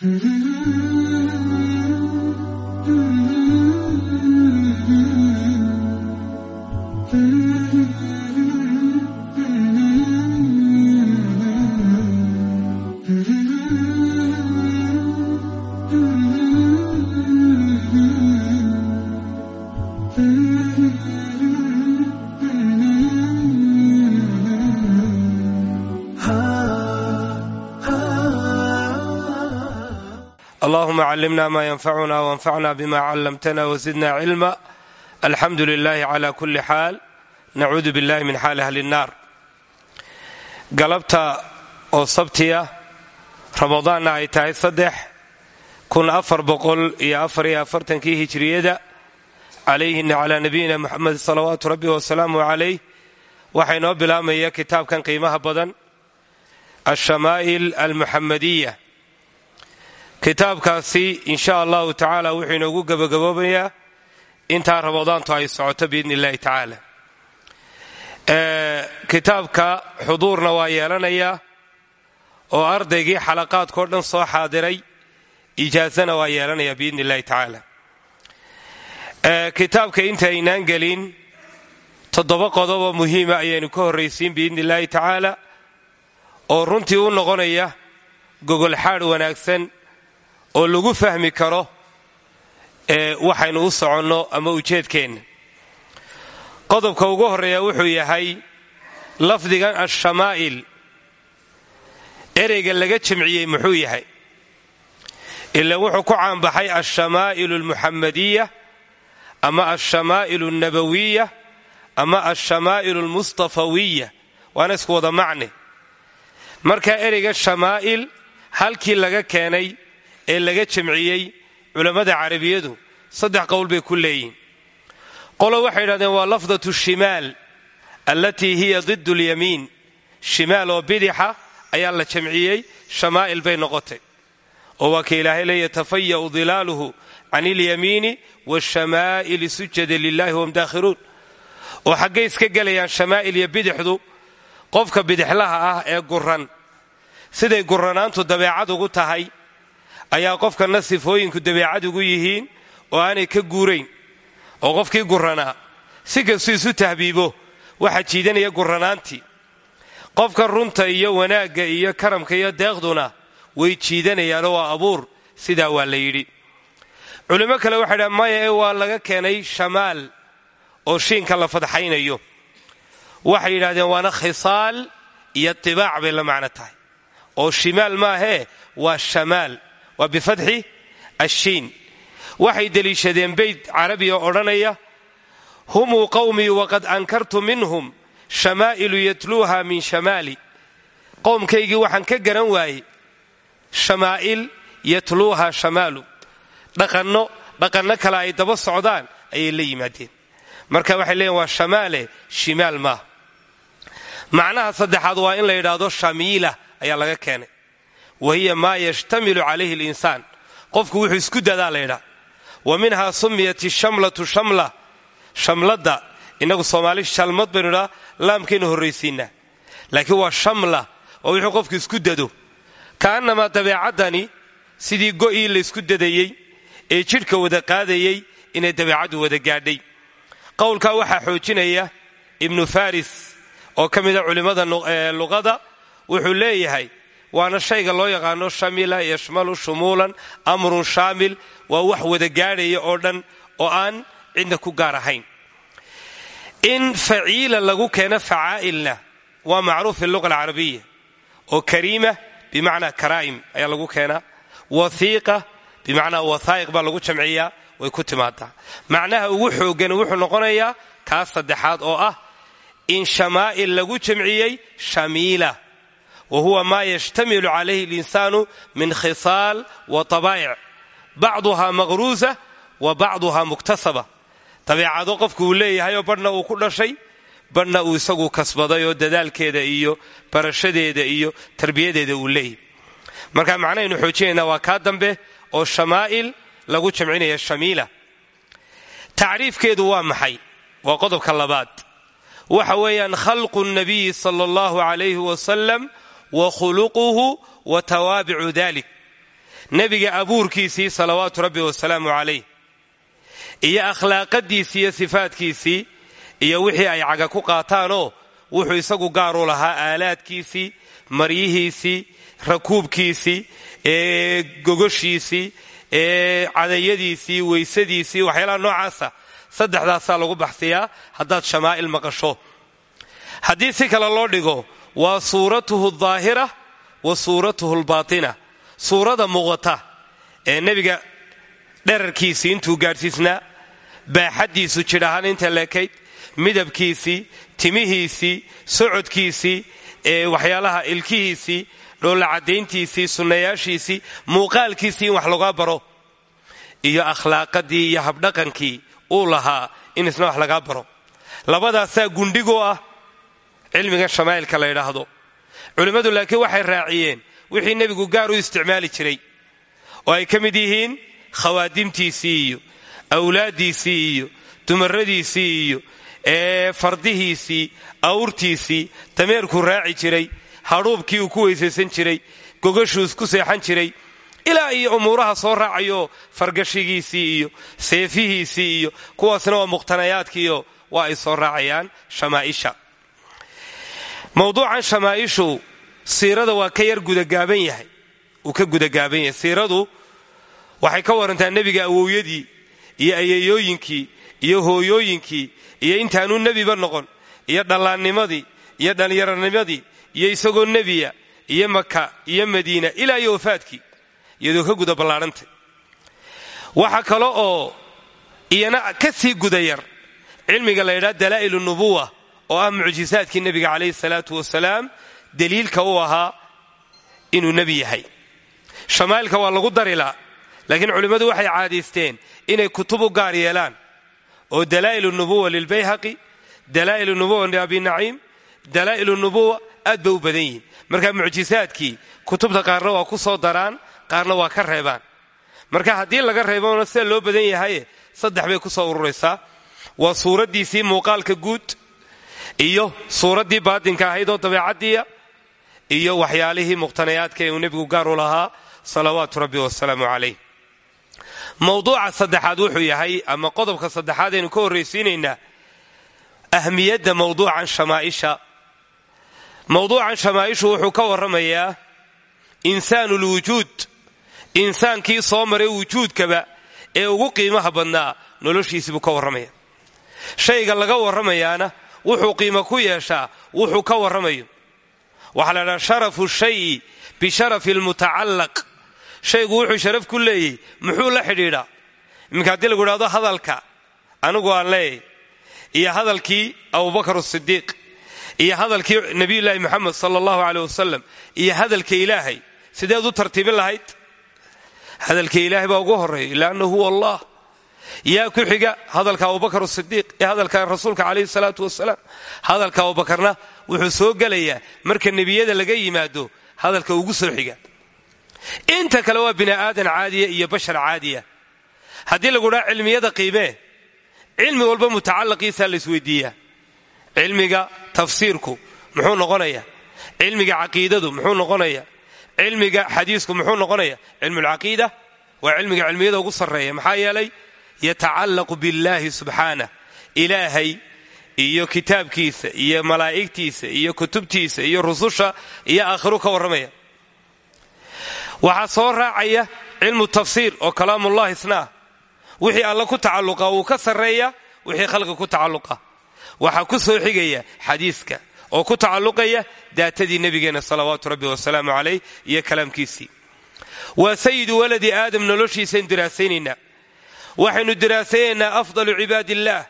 Mm-hmm. Mm-hmm. Allahuma callimna ma yanfacuna wanfacna bima callamtana wazidna cilma alxamdu lilahi cala kulli xaal nacuudu billahi min xaali ahli nnaar galabta oo sabtiya ramadaanna ay tahay saddex kun afar boqol iyo afar iyo afartankii hijriyada calayhina calaa nabiyina muxamed salawaatu rabbi wasalaamu calayh waxaa inoo bilaabmaya kitaabkan qiimaha badan alshamaa'il almuxamadiya kitaabkaasi insha allahu tacaala wuxuu inoogu gabagaboobayaa intaa ramadaantu ay socoto biidni illahi tacaala kitaabka xuduurna waa yeelanayaa oo ardaygii xalaqaadkao dhan soo xaadiray ijaazana waa yeelanaya biidni illahi tacaala kitaabka intaynaan gelin toddoba qodoboo muhiima ayaynu ka horraysiin biidni illahi tacaala oo runtii u noqonaya gogolxaadh wanaagsan oo lagu fahmi karo waxaynu u soconno ama ujeedkeenna qodobka ugu horreeya wuxuu yahay lafdigan alshamaa'il ereyga laga jamciyey muxuu yahay? Ila wuxuu ku caanbaxay alshamaa'ilu almuxamadiya ama alshamaa'ilu alnabawiya ama alshamaa'ilu almustafawiya. Waana isku wada macne. Marka ereyga shamaa'il halkii laga keenay ee laga jamciyey culammada carabiyadu saddex qowl bay ku leeyihiin qolo waxay yidhahdeen waa lafdatu shimaal allatii hiya did lyamiin shimaal oo bidixa ayaa la jamciyey shamaa'il bay noqotay. Oo waa ka ilaahay le yatafaya'u dilaaluhu can ilyamiini waashamaa'ili sujada lilahi wahum daakhiruun oo xaggay iska gelayaan shamaa'il iyo bidixdu qofka bidixlaha ah ee guran siday guranaantu dabeecad ugu tahay ayaa qofkana sifooyinku dabeecad ugu yihiin oo aanay ka guurayn oo qofkii guranaa si kastuu isu tahbiibo waxaa jiidanaya guranaantii. Qofka runta iyo wanaagga iyo karamka iyo deeqduna way jiidanayaanoo waa abuur sidaa waa la yidhi. Culimmo kale waxay dhahan maya ee waa laga keenay shamaal oo shiinka la fadxaynayo. Waxay yidhahdeen waana khisaal iyo tibaac bay la macno tahay. Oo shimaal maahee waa shamaal waa bifatxi ashiin waxay deliishadeen beyt carabiya odhanaya humuu qawmii waqad ankartu minhum shamaa'ilu yatluuha min shamaali qowmkaygii waxaan ka garan waayey shamaa'il yatluuha shamaalu dhaqanno dhaqanno kale ay daba socdaan ayay la yimaadeen marka waxay leeyiin waa shamaale shimaal maaha macnaha saddexaad waa in la yidhaahdo shamiila ayaa laga keenay wa hiya maa yashtamilu calayhi linsaan qofku wuxuu isku dadaa laydhaa wa minhaa sumiyat ishamlatu shamla. Shamladda innagu soomaali shalmad baynu idhaa laamkaynu horraysiinaa. Laakiin waa shamla oo wuxuu qofku isku dado. Ka'annamaa dabeecaddani sidii go'ii laysku dadayey ee jidhka wada qaadayey inay dabeecaddu wada gaadhay. Qowlkaa waxaa xoojinaya ibnu faris oo ka mida culimmada luqada wuxuu leeyahay waana shayga loo yaqaano shamila yashmalu shumuulan amrun shaamil waa wax wada gaadhaya oo dhan oo aan cidna ku gaar ahayn. In faciila lagu keeno facaa'ilna waa macruuf fi luqa alcarabiya oo kariima bimacnaa karaa'im ayaa lagu keenaa wathiiqa bimacnaa wathaa'iq baa lagu jamciyaa way ku timaadaa. Macnaha ugu xooggan wuxuu noqonayaa kaas saddexaad oo ah in shamaa'il lagu jamciyey shamiila wa huwa maa yashtamilu calayhi alinsaanu min khisaal wa tabaa'ic bacduhaa maqruusa wa bacduhaa muktasaba. Dabeecado qofku uu leeyahayoo badhna uu ku dhashay badhna uu isagu kasbaday oo dadaalkeeda iyo barashadeeda iyo tarbiyadeeda uu leeyahy marka macnahaynu xoojinaynaa waa kaa dambe oo shamaa'il lagu jamcinaya shamiila. Tacriifkeedu waa maxay? Waa qodobka labaad. Waxa weeyaan khalqu nabiyi sala allahu calayhi wasalam wa khuluquhu wa tawaabicu dalik nebiga abuurkiisii salawaatu rabbi wasalaamu calayh iyo akhlaaqadiisii iyo sifaadkiisii iyo wixii ay caga ku qaataanoo wuxuu isagu gaar u lahaa aalaadkiisii maryihiisii rakuubkiisii ee gogoshiisii ee cadayadiisii weysadiisii waxyaalaha noocaasa. Saddexdaasaa lagu baxsiyaa haddaad shamaa'il maqasho. Haddii si kale loo dhigo waa suuratuhu daahira wa suuratuhu albaatina. Suurada muuqata ee nebiga dherarkiisii intuu gaadhsiisnaa baaxaddiisu jidh ahaan inta leekayd midabkiisii timihiisii socodkiisii ee waxyaalaha ilkihiisii dhoolacadayntiisii sunnayaashiisii muuqaalkiisii in wax lagaa baro. Iyo akhlaaqadii iyo habdhaqankii uu lahaa in isna wax lagaa baro. Labadaasaa gundhigoo ah cilmigan shamaa'ilka la yidhaahdo. Culimmadu laakiin waxay raaciyeen wixii nebigu gaar u isticmaali jiray oo ay ka mid yihiin khawaadimtiisii iyo awlaaddiisii iyo dumaradiisii iyo ee fardihiisii awrtiisii dameerkuu raaci jiray hadhuubkii uu ku weysaysan jiray gogashuu isku seexan jiray ilaa iyo umuuraha soo raacayo fargashigiisii iyo seefihiisii iyo kuwaasna waa muqhtanayaadkiiyo waa ay soo raacayaan shamaa'isha mawduucan shamaa'ishu siirada waa ka yar gudagaaban yahay. Uu ka gudagaaban yahay. Siiradu waxay ka warantaa nebiga awowyadii iyo ayeeyooyinkii iyo hooyooyinkii iyo intaanuu nebiba noqon iyo dhallaannimadii iyo dhallinyaronimadii iyo isagoo nebiya iyo maka iyo madiina ilaa iyo wafaadkii iyadoo ka guda ballaadhantay waxa kale oo iyana ka sii guda yar. Cilmiga la ydhaha dalaa'ilu nubuwa oo ah mucjisaadkii nebiga calayhi salaatu wasalaam daliilka u ahaa inuu nebi yahay. Shamaa'ilka waa lagu darilaa laakiin culimmadu waxay caadaysteen inay kutub u gaar yeelaan oo dalaa'ilu nubuwa lilbayhaqi dalaa'ilu nubuwa liabi naciim dalaa'ilu nubuwa aad bay u badan yihiin. Marka mucjisaadkii kutubta qaarna waa ku soo daraan qaarna waa ka reebaan. Marka haddii laga reebona sida loo badan yahaye saddex bay ku soo ururaysaa waa suuraddiisii muuqaalka guud iyo suuraddii baadinka ahayd oo dabeecaddiiya iyo waxyaalihii muqhtanayaadka ee uu nebigu gaar u lahaa salawaatu rabbi wasalaamu calayh. Mawduuca saddexaad wuxuu yahay ama qodobka saddexaad aynu ka horraysiinaynaa ahmiyadda mawduucan shamaa'isha. Mawduucan shamaa'ishu wuxuu ka warramayaa insaanulwujuud insaankii soo maray wujuudkaba ee ugu qiimaha badnaa noloshiisii buu ka warramaya. Shayga laga warramayaana wuxuu qiimo ku yeeshaa wuxuu ka warramayo. Waxaa la dhaha sharafu shayi bisharafi almutacallaq shaygu wuxuu sharaf ku leeyahy muxuu la xidhiidhaa iminka haddii lagu idhahdo hadalka anigu aan leeyahy iyo hadalkii abubakar asidiiq iyo hadalkii nebiyullaahi moxamed sala allahu caleyh wasalam iyo hadalka ilaahay sideed u tartiibin lahayd? Hadalka ilaahay baa ugu horreeya ilaanna huwa allah yaa ku xiga hadalka abubakar asidiiq iyo hadalka rasuulka calayhi salaatu wasalaam hadalka abubakarna wuxuu soo gelayaa marka nebiyada laga yimaado hadalka ugu soo xiga. Inta kale waa bini aadan caadiya iyo bashar caadiya. Haddii lagu dhaha cilmiyada qiimee cilmi walba mutacalaqiisaa la isweydiiyaa. Cilmiga tafsiirku muxuu noqonaya cilmiga caqiidadu muxuu noqonaya cilmiga xadiisku muxuu noqonaya cilmulcaqiida waa cilmiga cilmiyada ugu sarreeya. Maxaa yeelay yatacallaqu billaahi subxaanah ilaahay iyo kitaabkiisa iyo malaa'igtiisa iyo kutubtiisa iyo rususha iyo aakhiru ka warramaya. Waxaa soo raacaya cilmu tafsiir oo kalaamullahi isna ah wixii alla ku tacalluqa wuu ka sarreeya wixii khalqi ku tacalluqa. Waxaa ku soo xigaya xadiiska oo ku tacalluqaya daatadii nebigeenna salawaatu rabbi wasalaamu calayh iyo kalaamkiisii. Waa sayidu waladi aadam noloshiisaynu diraasaynaynaa waxaynu diraasaynaynaa afdalu cibaadiillaah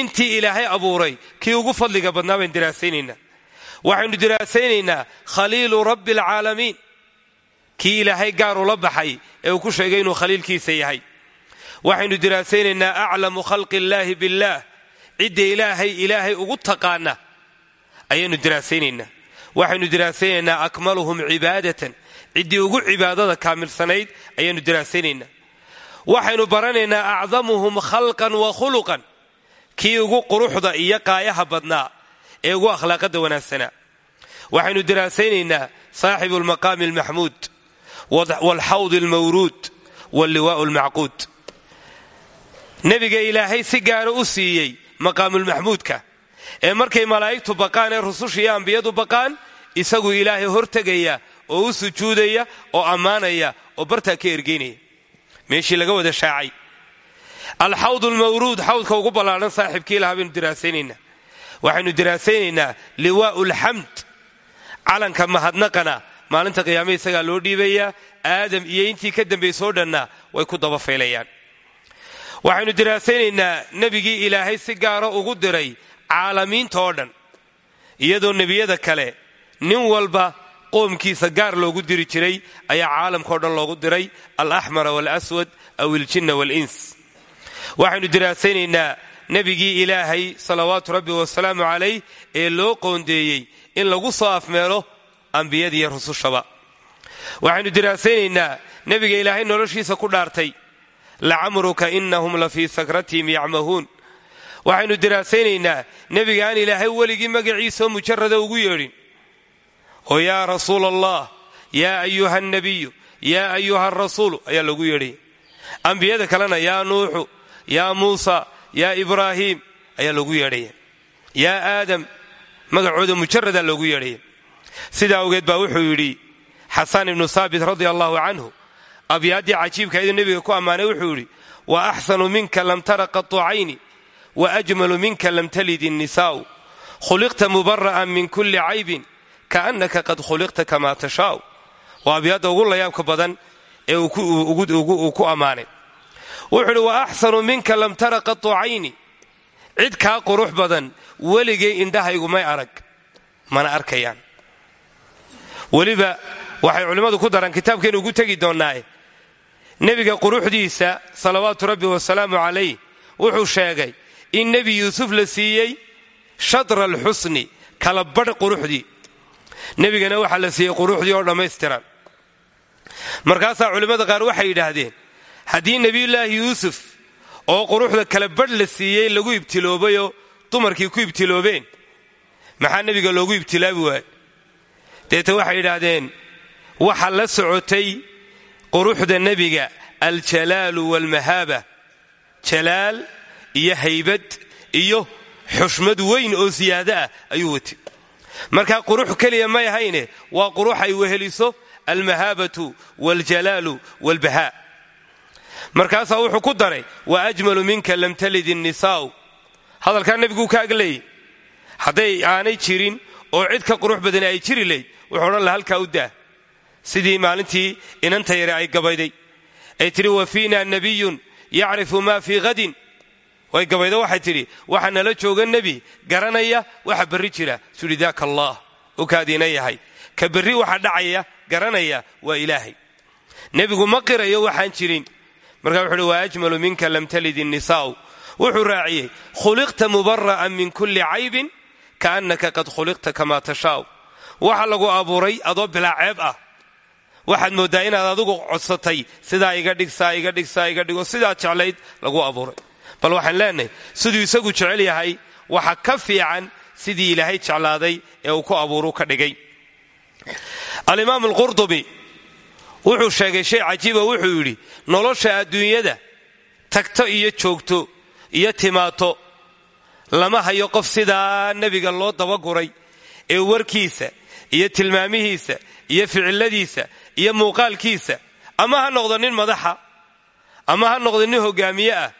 intii ilaahay abuuray kii ugu fadliga badnaa baynu diraasaynaynaa waxaynu diraasaynaynaa khaliilu rabbi alcaalamiin kii ilaahay gaar ula baxay ee uu ku sheegay inuu khaliilkiisa yahay. Waxaynu diraasaynaynaa aclamu khalqi illaahi billaah. Cidda ilaahay ilaahay ugu taqaana. Ayaynu diraasaynaynaa waxaynu diraasaynaynaa akmaluhum cibaadatan. Ciddii ugu cibaadada kaamilsanayd ayaynu diraasaynaynaa waxaynu baranaynaa acdamuhum khalqan wa khuluqan. Kii ugu quruxda iyo qaayaha badnaa ee ugu akhlaaqada wanaagsanaa waxaynu diraasaynaynaa saaxibu lmaqaami almaxmuud waalxawdi almawruud walliwaa'u almacquud. Nebiga ilaahay si gaara u siiyey maqaamulmaxmuudka ee markay malaa'igtu baqaan ee rususha iyo ambiyadu baqaan isagu ilaahay hortegaya oo u sujuudaya oo ammaanaya oo bartaa ka ergeynaya meeshii laga wada shaacay. Alxawd lmawruud xawdka ugu ballaadhan saaxiibkii lahaa baynu diraasaynaynaa waxaynu diraasaynaynaa liwaa'u lxamd calanka mahadnaqana maalinta qiyaame isagaa loo dhiibayaa aadam iyo intii ka dambaysoo dhanna way ku daba faylayaan. Waxaynu diraasaynaynaa nebigii ilaahay si gaara ugu diray caalamiinta oo dhan. Iyadoo nebiyada kale nin walba qoomkiisa gaar loogu diri jiray ayaa caalamkao dhan loogu diray alaxmara waalaswad aw iljinna waalins waxaynu diraasaynaynaa nebigii ilaahay salawaatu rabbi wasalaamu calayh ee loo qoondeeyey in lagu soo afmeelo ambiyadiiyo rusushaba. Waxaynu diraasaynaynaa nebiga ilaahay noloshiisa ku dhaartay lacamruka inahum la fii sakratihim yacmahuun. Waxaynu diraasaynaynaa nebiga aan ilaahay weligii magaciisaoo mujarada ugu yeedhin oo yaa rasuul allah yaa ayuha nabiyu yaa ayuha arasuulu ayaa loogu yeedhaya ambiyada kalena yaa nuuxu yaa muusa yaa ibraahiim ayaa loogu yeedhaya yaa aadam magacooda mujarada loogu yeedhaya sidaa awgeed baa wuxuu yidhi xasan ibnu saabit radia allahu canhu abyaaddii cajiibkayduu nebiga ku ammaanay wuxuu yidhi wa axsanu minka lam tara qatu cayni wa ajmalu minka lam talid innisaa'u khuliqta mubara'an min kulli caybin kaannaka qad khuliqta kamaa tashaa'u waa abyaadda ugu layaabka badan ee uu ku ammaanay wuxuu idhi wa axsanu minka lam tara qatu cayni cid kaa qurux badan weligay indhahaygu may arag mana arkayaan weliba waxay culimmadu ku daraan kitaabkaynu ugu tegi doonnaaye nebiga quruxdiisa salawaatu rabbi wasalaamu calayh wuxuu sheegay in nebi yuusuf la siiyey shadra alxusni kala badh quruxdii nebigana waxaa la siiyey quruxdii oo dhammaystiran. Markaasaa culimmada qaar waxay yidhaahdeen haddii nebiyullaahi yuusuf oo quruxda kala badh la siiyey lagu ibtiloobayoo dumarkii ku ibtiloobeen maxaa nebiga loogu ibtilaabi waayey? Deeta waxay yidhaahdeen waxa la socotay quruxda nebiga aljalaalu waalmahaaba jalaal iyo haybad iyo xushmad weyn oo siyaado ah ayuu watay markaa qurux keliya may ahayne waa qurux ay weheliso almahaabatu waaljalaalu waalbahaa markaasaa wuxuu ku daray wa ajmalu minka lam talid innisaa'u hadalkaa nebiguu ka agleeyay hadday aanay jirin oo cid ka qurux badani ay jiri layd wuxuu odhan laha halkaa u daa. Sidii maalintii inanta yare ay gabayday. Ay tidhi wa fiina nabiyun yacrifu ma fii hadin way gabaydo waxay tidhi waxa nala jooga nebi garanaya waxa berri jira sudhi daaka allah ukaadiina yahay. Ka berri waxa dhacaya garanaya waa ilaahay. Nebigu ma qirayo waxaan jirin. Markaa wuxu uhi ajmalu minka lam talid innisaa'u wuxuu raaciyey khuliqta mubara'an min kulli caybin kaannaka qad khuliqta kamaa tashaa'u waxa lagu abuuray adoo bilaa ceeb ah. Waxaad mooddaa inaad adigu codsatay sidaa iga dhig saa iga dhig saa iga dhigo sidaad jeclayd lagu abuuray bal waxaan leenahay siduu isagu jecel yahay waxa ka fiican sidii ilaahay jeclaaday ee uu ku abuuru ka dhigay. Alimaam alqurdubi wuxuu sheegay shay cajiiba wuxuu yidhi nolosha adduunyada tagto iyo joogto iyo timaato lama hayo qof sidaa nebiga loo dabaguray ee warkiisa iyo tilmaamihiisa iyo ficiladiisa iyo muuqaalkiisa. Ama ha noqdo nin madaxa ama ha noqdo nin hogaamiye ah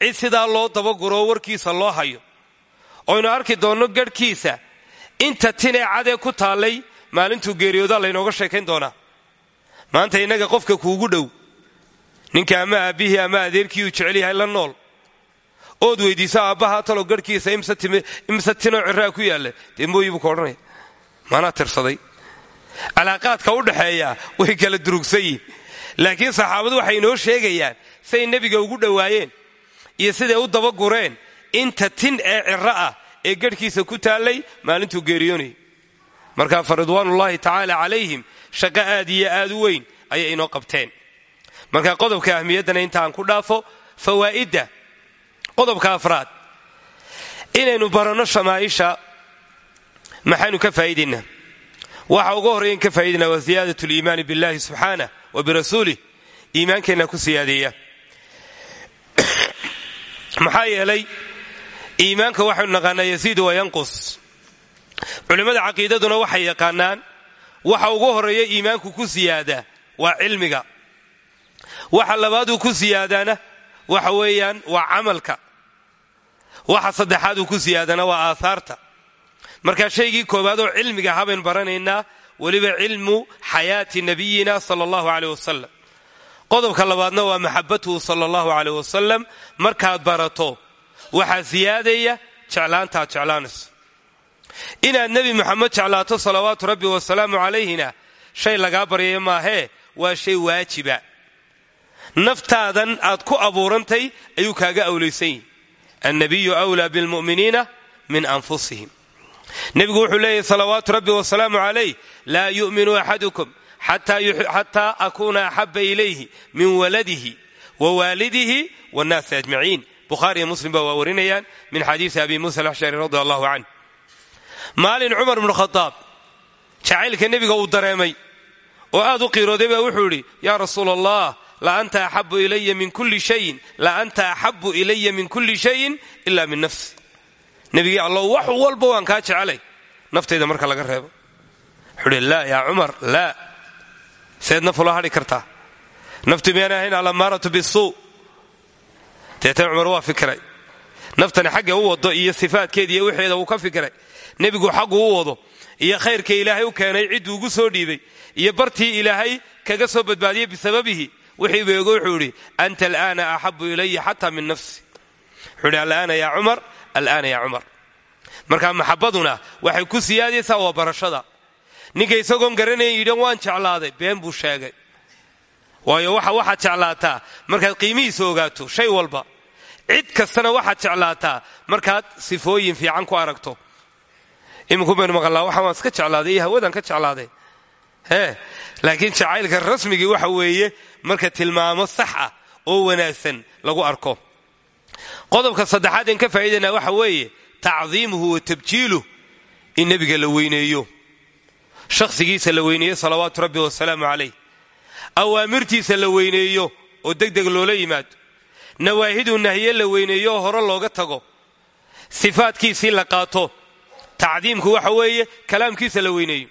cid sidaa loo dabaguroo warkiisa loo hayo. Oynu arki doonno garhkiisa inta tinee cadee ku taallay maalintuu geeriyoodaa laynooga sheekayn doonaa. Maanta innaga qofka kuugu dhow. Ninka ama aabbihii ama adeerkii uu jecel yahay la nool. Ood weydiiso aabbahaa talo garhkiisa imse tinoo ciraa ku yaalla dee mooyi buu ka odhanaya. Maanaa tirsaday. Calaaqaadka u dhaxeeya way kala durugsan laakiin saxaabadu waxay inoo sheegayaan say nebiga ugu dhowaayeen iyo siday u dabagureen inta tin ee ciro ah ee garhkiisa ku taallay maalintuu geeriyoonayay markaa fa ridwaanullaahi tacaala calayhim shaqo aad iyo aad u weyn ayay inoo qabteen. Marka qodobka ahmiyaddana intaan ku dhaafo fawaa'idda. Qodobka afraad inaynu baranno shamaaisha maxaynu ka faa'iidaynaa waxa uga horreeyan ka faa'idaynaa waa ziyaadat liimaani billahi subxaanah wa birasuulih iimaankeenna ku siyaadeeya maxaa yeelay iimaanka waxaynu naqaanaa yasiidu wa yanqus. Culimmada caqiidaduna waxay yaqaanaan waxa ugu horreeya iimaanku ku siyaadaa waa cilmiga. Waxa labaaduu ku siyaadaana waxa weeyaan waa camalka. Waxa saddexaaduu ku siyaadana waa aahaarta markaa shaygii koowaad oo cilmiga habayn baranaynaa weliba cilmu xayaati nabiyina sala allahu caleyh wasalam qodobka labaadna waa maxabatuhu sala allahu caleyh wasalam markaad barato waxaa siyaadaya jeclaantaad jeclaanayso. Inaad nebi moxamed jeclaato salawaatu rabbi wasalaamu calayhina shay lagaa baryaya maahee waa shay waajiba. Naftaadan aad ku abuurantay ayuu kaaga awlaysan yihi annabiyu wlaa bilmu'miniina min anfusihim. Nebigu wuxuu leeyahy salawaatu rabbi wasalaamu calayh laa yu'minu axadukum xataa akuuna axaba ilayhi min waladihi wa waalidihi wannaasi ajmaciin bukhaariyo muslim ba waa warinayaan min xadiisi abi muusa alashcari radi allahu canh maalin cumar bnu khadaab jacaylka nebiga uu dareemay oo aad u qiirooday baa wuxuu idhi yaa rasuula allah la anta axabu ilaya min kulli shayin la anta axabu ilaya min kulli shayin ila min nafsi nebigii allow wax walba waan kaa jecelay naftayda marka laga reebo wuxuu hi seed naf ula hadhi kartaa naftu miyaan ahayn alamaaratu bisuu deetan cumar waa fikiray naftani xagga u wado iyo sifaadkeeda iyo wixeeda wuu ka fikiray nebigu xaggu u wado iyo khayrka ilaahay u keenay cidduu ugu soo dhiibay iyo bartii ilaahay kaga soo badbaadiyey bisababihi wixii beego wuxuu idhi anta alaana axabu ilaya xataa min nafsi wuxuu idhi alaana yaa cumar alaana yaa cumar marka maxabaduna waxay ku siyaadaysaa waa barashada ninka isagoon garanayn yidhan waan jeclaaday been buu sheegay. Waayo waxa waxaad jeclaataa markaad qiimihiisa ogaato shay walba. Cid kastana waxaad jeclaataa markaad sifooyin fiican ku aragto. Iminku baynu maqalnaa waxaan waan iska jeclaaday iyo ka jeclaaday. Hee laakiin jacaylka rasmigii waxa weeye marka tilmaamo sax ah oo wanaagsan lagu arko. Qodobka saddexaad een ka faa'iidaynaa waxa weeye tacdiimuhu wa tabjiiluh in nebiga la weyneeyo shakhsigiisa la weyneeyo salawaatu rabbi wasalaamu calayh. Awaamirtiisa la weyneeyo oo deg deg loola yimaado nawaahiduu nahiye la weyneeyo oo hore looga tago. Sifaadkiisii la qaato. Tacdiimku waxa weeye kalaamkiisa la weyneeyo.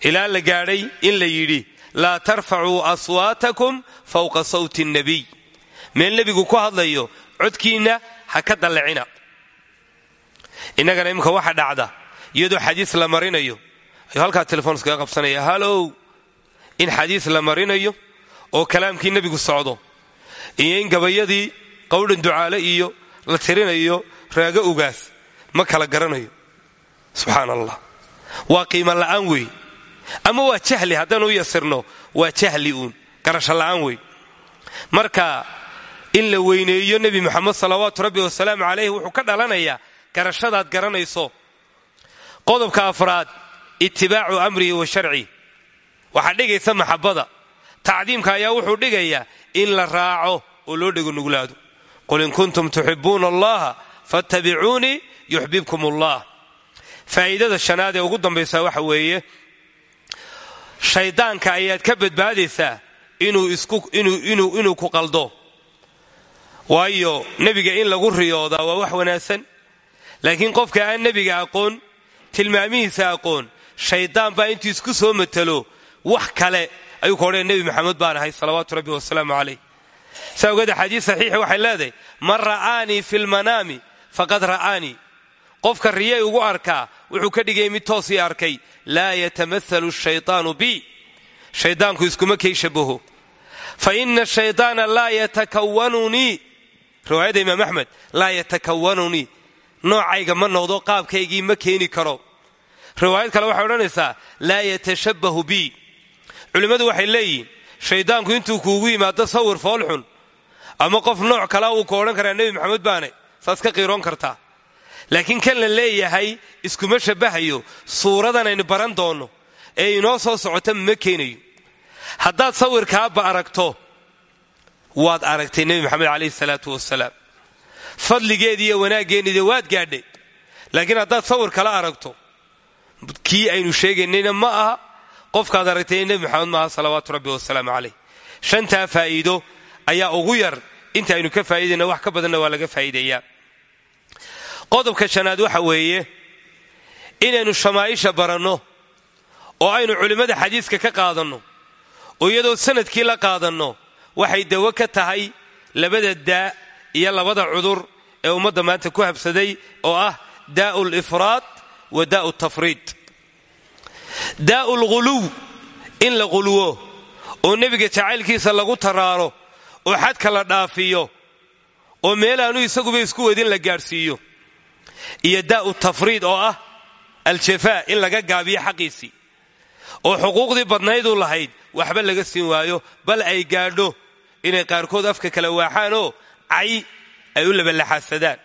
Ilaa la gaadhay in la yidhi laa tarfacuu aswaatakum fawqa sawti nnabiy meel nebigu ku hadlayo codkiinna ha ka dallacina. Innagana imminka waxa dhacda iyadoo xadiis la marinayo ayuu halkaa telefoon iskaga qabsanaya halow in xadiis la marinayo oo kalaamkii nebigu socdo iyo in gabayadii qowdhan ducaale iyo la tirinayo raago ugaas ma kala garanayo. Subxaan allah waa qiimo la'aan wey ama waa jahli haddaan u yasirno waa jahli uun garasho la'aan wey marka in la weyneeyo nebi moxamed salawaatu rabbi wasalaamu calayh wuxuu ka dhalanayaa garashadaad garanayso. Qodobka afraad itibaacu amrihi wa sharci. Waxaa dhigaysa maxabada. Tacdiimka ayaa wuxuu dhigayaa in la raaco oo loo dhego nuglaado qul in kuntum tuxibuuna allaha fattabicuunii yuxbibkum allah faa'iidada shanaad ee ugu dambaysaa waxa weeye shaydaanka ayaad ka badbaadaysaa inuu ku qaldo. Waayo nebiga in lagu riyoodaa waa wax wanaagsan. Laakiin qofka aan nebiga aqoon tilmaamihiisa aqoon shaydaan baa intuu isku soo matalo. Wax kale ayuu ka odhaya nebi maxamed baan ahay salawaatu rabbi wasalaamu calayh. Saa ogeed axaadiis saxiixi waxay leedahay man ra'aanii fi faqad ra'aanii qofka riyay ugu arkaa wuxuu ka dhigay mid toosii arkay laa yatamahalu shaytaanu bi. Shaydaanku iskuma kay shabaho fa ina shaydaana laa yatakawanunii riwaayadda imaam axmed laa yatakawanunii noocayga ma noqdo qaabkaygii ma keeni karo riwaayad kale waxay odhanaysaa laa yatashabbahu bi. Culimmadu waxay leeyihiin shaydaanku intuu kuugu yimaado sawir foolxun ama qof nooc kalea uu ku odhan karaa nebi maxamed baane saas ka qiiroon kartaa. Laakiin kan la leeyahay iskuma shabbahayo suuradan aynu baran doonno ee inoo soo socota ma keenayo. Haddaad sawirkaaba aragto waad aragtay nebi maxamed calayhi salaatu wasalaam fadligeedii iyo wanaaggeennide waad gaadhay. Laakiin haddaad sawir kala aragto kii aynu sheegaynayna ma aha. Qofkaad aragtay nebi maxamed maaha salawaatu rabbi wasalaamu calayh. Shantaa faa'iido ayaa ugu yar. Inta aynu ka faa'iidayna wax ka badanna waa laga faa'iideeyaa. Qodobka shanaad waxa weeye inaynu shamaa'isha baranno oo aynu culimmada xadiiska ka qaadanno oo iyadoo sannadkii la qaadanno waxay dawo ka tahay labada daa iyo labada cudur ee ummadda maanta ku habsaday oo ah daa'u lifraad wa daa'u tafriid daa'u lghuluw in la qulwo oo nebiga jacaylkiisa lagu taraaro oo xadka la dhaafiyo oo meelaanu isaguba isku wadin la gaadhsiiyo iyo daa'u tafriid oo ah aljafaa in laga gaabiyo xaqiisii oo xuquuqdii badnayduu lahayd waxba laga siin waayo bal ay gaadho inay qaarkood afka kala waaxaanoo cay ay u labalaxaasadaan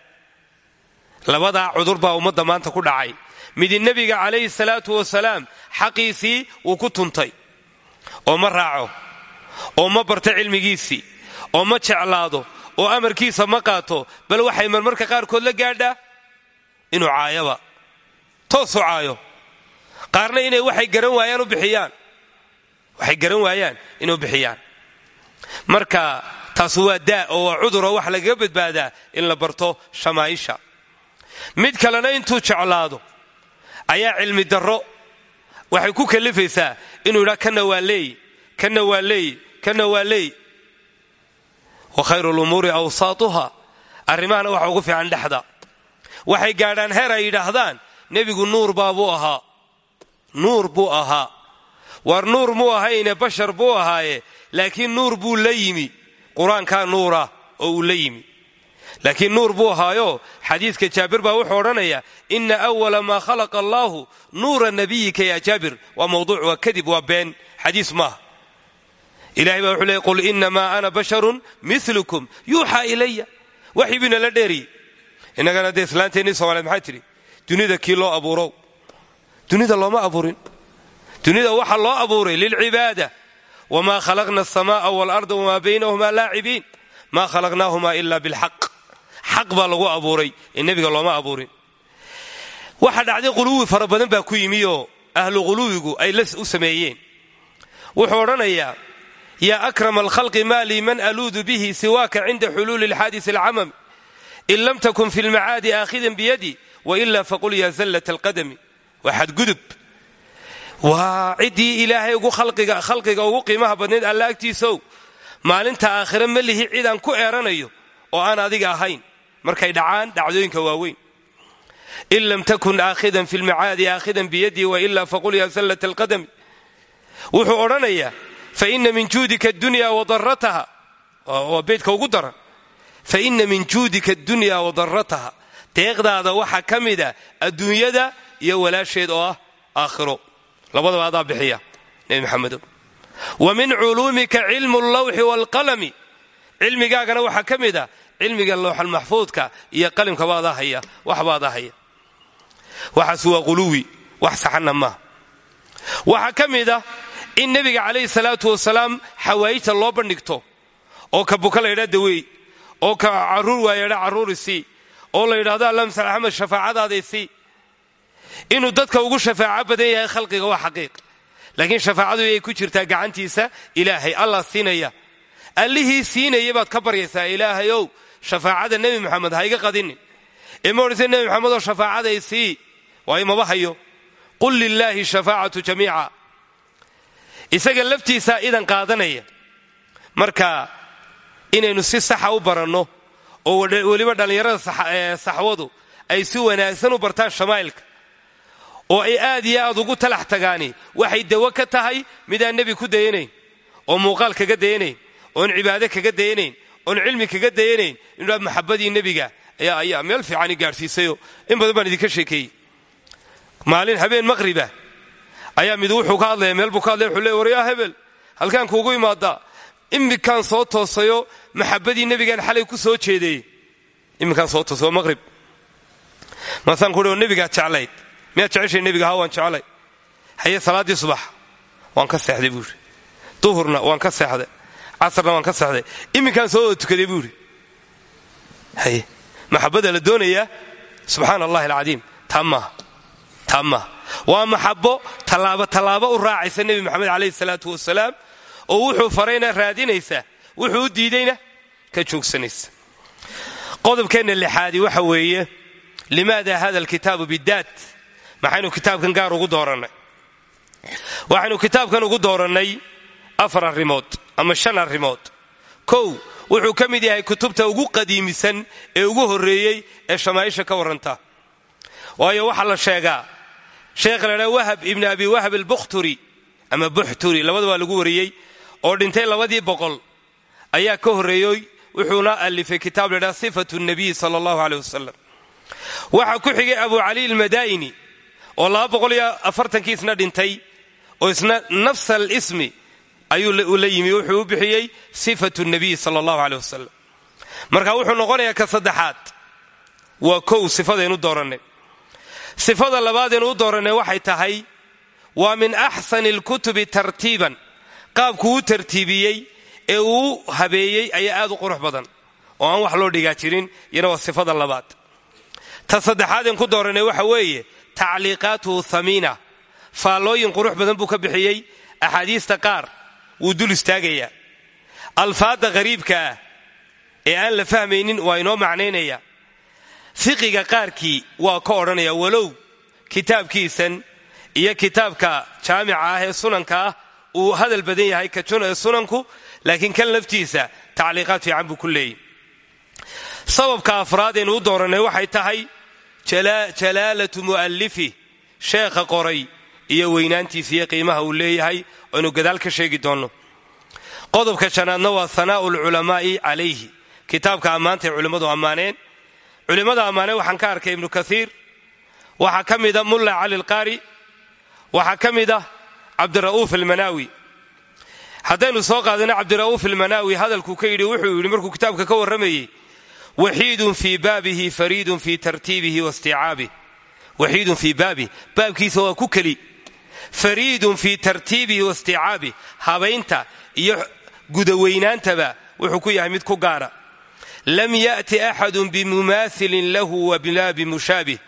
labadaa cudur baa ummadda maanta ku dhacay midi nebiga calayhi salaatu wasalaam xaqiisii wuu ku tuntay. Oo ma raaco oo ma barto cilmigiisii oo ma jeclaado oo amarkiisa ma qaato bal waxay marmarka qaarkood la gaadhaa? Inuu caayaba. Toosu caayo. Qaarna inay waxay garan waayaan u bixiyaan. Waxay garan waayaan inuu bixiyaan. Marka taas waa daa oo waa cuduroo wax lagaga badbaadaa in la barto shamaaisha. Mid kalena intuu jeclaado ayaa cilmi darro. Waxay ku kalifaysaa inuu yidhaa kana waa leey kana waa leey kana waa leey wa khayru lumuuri awsaatuha. Arrimahana waxa ugu fiican dhexda. Waxay gaadhaan heer ay yidhaahdaan nebigu nuur baa buu ahaa. Nuur buu ahaa. War nuur muu ahayne bashar buu ahaaye laakiin nuur buu la yimi. Qur'aankaa nuura oo uu la yimi laakiin nuur buu ahaayo. Xadiidka jaabir baa wuxuu odhanayaa ina awala maa khalaqa allaahu nuura nabiyika ya jaabir. Waa mawduuc waa kadib waa been. Xadiis maaha ilahay baa wuxuu leey qul inamaa ana basharun milukum yuuxaa ilaya waxii buu inala dheeriyey innagana dee islaanteenii somaaliyeed maxaa tidhi? Dunida kii loo abuurow dunida looma abuurin. Dunida waxa loo abuuray lilcibaada wamaa khalaqna alsamaa'a waalarda wamaa baynahuma laacibiin. Maa khalaqnaahuma xaq baa lagu abuuray ee nebiga looma abuurin. Waxa dhacday quluwi fara baa ku yimi ahlu quluwigu ay la u sameeyeen. Wuxuu odhanayaa yaa akrama alkhalqi ma lii man aluudu bihi siwaaka cinda xuluuli اlxaadis اlcamami in lam takun fi lmacaadi aakhidan biyadi waila faqul ya zallat alqadami waa xadgudub. Waa ciddii ilaahay ugu khalqiga ugu qiimaha badnayd alla maalinta aakhire ma lihi cidaan ku eeranayo oo aan adiga ahayn markay dhacaan dhacdooyinka waaweyn. In lam takun aakhidan fi lmacaadi aakhidan biyadii waila faqul ya sallat alqadami. Wuxuu odhanayaa faina min juudika adunya wadarataha waa beydka ugu daran. Faina min juudika adunya wadarataha deeqdaada waxaa ka mida adduunyada iyo walaasheed oo ah aakhiro. Labadaba adaa bixiya nebi maxamedow. Wa min culuumika cilmu allawxi waalqalami cilmigaagana waxaa ka mid a cilmiga lowxalmaxfuudka iyo qalimkaba adaa haya waxba adaa haya waxaas waa quluwi wax saxanna maaha waxaa ka mid ah in nebiga calayhi salaatu wasalaam xawaayijta loo bandhigto oo ka buka la ydhaa oo ka carruur waayadha carruurisii oo la yidhahdo allamsal axmed shafaacadaadaysii inuu dadka ugu shafaaco badan yahay khalqiga waa xaqiiq. Laakiin shafaacadu yay ku jirtaa gacantiisa ilaahay allah siinaya allihii siinaya baad ka baryaysaa ilaahayow shafaacada nebi maxamed ha iga qadinin. Ee ma odhanse nebi maxamedoo shafaacaday sii waayo qul lilaahi shafaacatu jamiica. Isaga laftiisaa idan qaadanaya. Marka inaynu si saxa u baranno oo weliba dhallinyarada saxwadu ay si wanaagsan u bartaan shamaa'ilka oo ay aad iyo aad ugu talax tagaani waxay dawo ka tahay midaan nebi ku dayanayn oo muuqaal kaga dayanayn oon cibaade kaga dayanayn oon cilmi kaga dayanayn inuu maxabadii nebiga ayaa ayaa meel fiicani gaadhsiisayo in badan baan idinka sheekeeyey. Maalin habeen maqriba ayaa mid wuxuu ka hadlaya meel buu ka hadlaya wuxuu leey hebel halkaan kuugu imaadaa iminkaan soo toosayo maxabadii nebigaan xalay ku soo jeedeeyey iminkaan soo toosayo maqrib. Maasaan ku o nebigaa jeclayd. Miyaad jeceshay nebiga? Ha waan haye salaaddii subax. Waan ka seexday buu yidhi. Duhurna waan ka seexday casarna waan ka seexday iminkaan soo tukaday buu yidhi. Haye maxabada la doonayaa? Subxaana allahi alcadiim. Taa maaha. Taama waa maxabo tallaabo tallaabo u raacaysa nebi moxamed calayhi salaatu wasalaam oo wuxuu farayna raadinaysa wuxuu u diidayna ka joogsanaysa. Qodobkeenna lixaadi waxa weeye limaada hada alkitaabu bidaat maxaynu kitaabkan gaar ugu doorannay. Waxaynu kitaabkan ugu doorannay afar arrimood ama shan arrimood. Kow wuxuu ka mid yahay kutubta ugu qadiimisan ee ugu horreeyey ee shamaaisha ka warranta. Waayo waxaa la sheegaa sheekh ladhaa wahab ibni abi wahab albukhturi ama buxturi labada waa lagu wariyey oo dhintay labadii boqol ayaa ka horreeyey wuxuuna alifay kitaab ladhaa sifatu nabiy sala allahu aleyh wasalam waxaa ku xigay abu cali almadaa'ini oo laba boqol iyo afartankii isna dhintay oo isna nafsa alismi ayuu la yimi wuxuu u bixiyey sifatu nabiy sala allahu aleyh wasalam marka wuxuu noqonayaa ka saddexaad. Waa kow sifadaynu doorannay. Sifada labaadaynu u doorannay waxay tahay waa min axsani alkutubi tartiiban. Qaabkuu u tartiibiyey ee uu habeeyey ayaa aad u qurux badan oo aan wax loo dhigaa jirin iyana waa sifada labaad. Ta saddexaadeen ku doorannay waxa weeye tacliiqaatuhu thamiina. Faallooyin qurux badan buu ka bixiyey axaadiista qaar wuu dul istaagayaa alfaadda qariibka ah ee aan la fahmaynin waa inoo macnaynaya. Fiqiga qaarkii waa ka odhanaya walow kitaabkiisan iyo kitaabka jaamica ah ee sunanka ah uu hadal badan yahay ka sunanku laakiin kan laftiisa tacliiqaad fiican buu ku leeyay sababka afraadaynu u doorannay waxay tahay jalaalatu mu'allifi sheekha qoray iyo weynaantiisa iyo qiimaha uu leeyahay aynu gadaal ka sheegi doonno. Qodobka shanaadna waa hanaa'u lculamaa'i calayhi. Kitaabka ammaantay culimmadu ammaaneen. Culimmada ammaaneen waxaan ka arkay ibnu kaiir waxaa ka mida mulla cali lqaari waxaa ka mid ah cabdira'uuf almanaawi haddaynu soo qaadana cabdira'uuf almanaawi hadalkuu ka yidhi wuxuu yidhi markuu kitaabka ka warramayey waxiidun fii baabihi fariidun fii tartiibihi wasticaabih waxiidun fii baabih baabkiisa waa ku fariidun fii tartiibihi wasticaabih habaynta iyo gudaweynaantaba wuxuu ku yahay mid ku gaara. Lam ya'ti axadun bimumaailin lahu wabilaa bimushaabih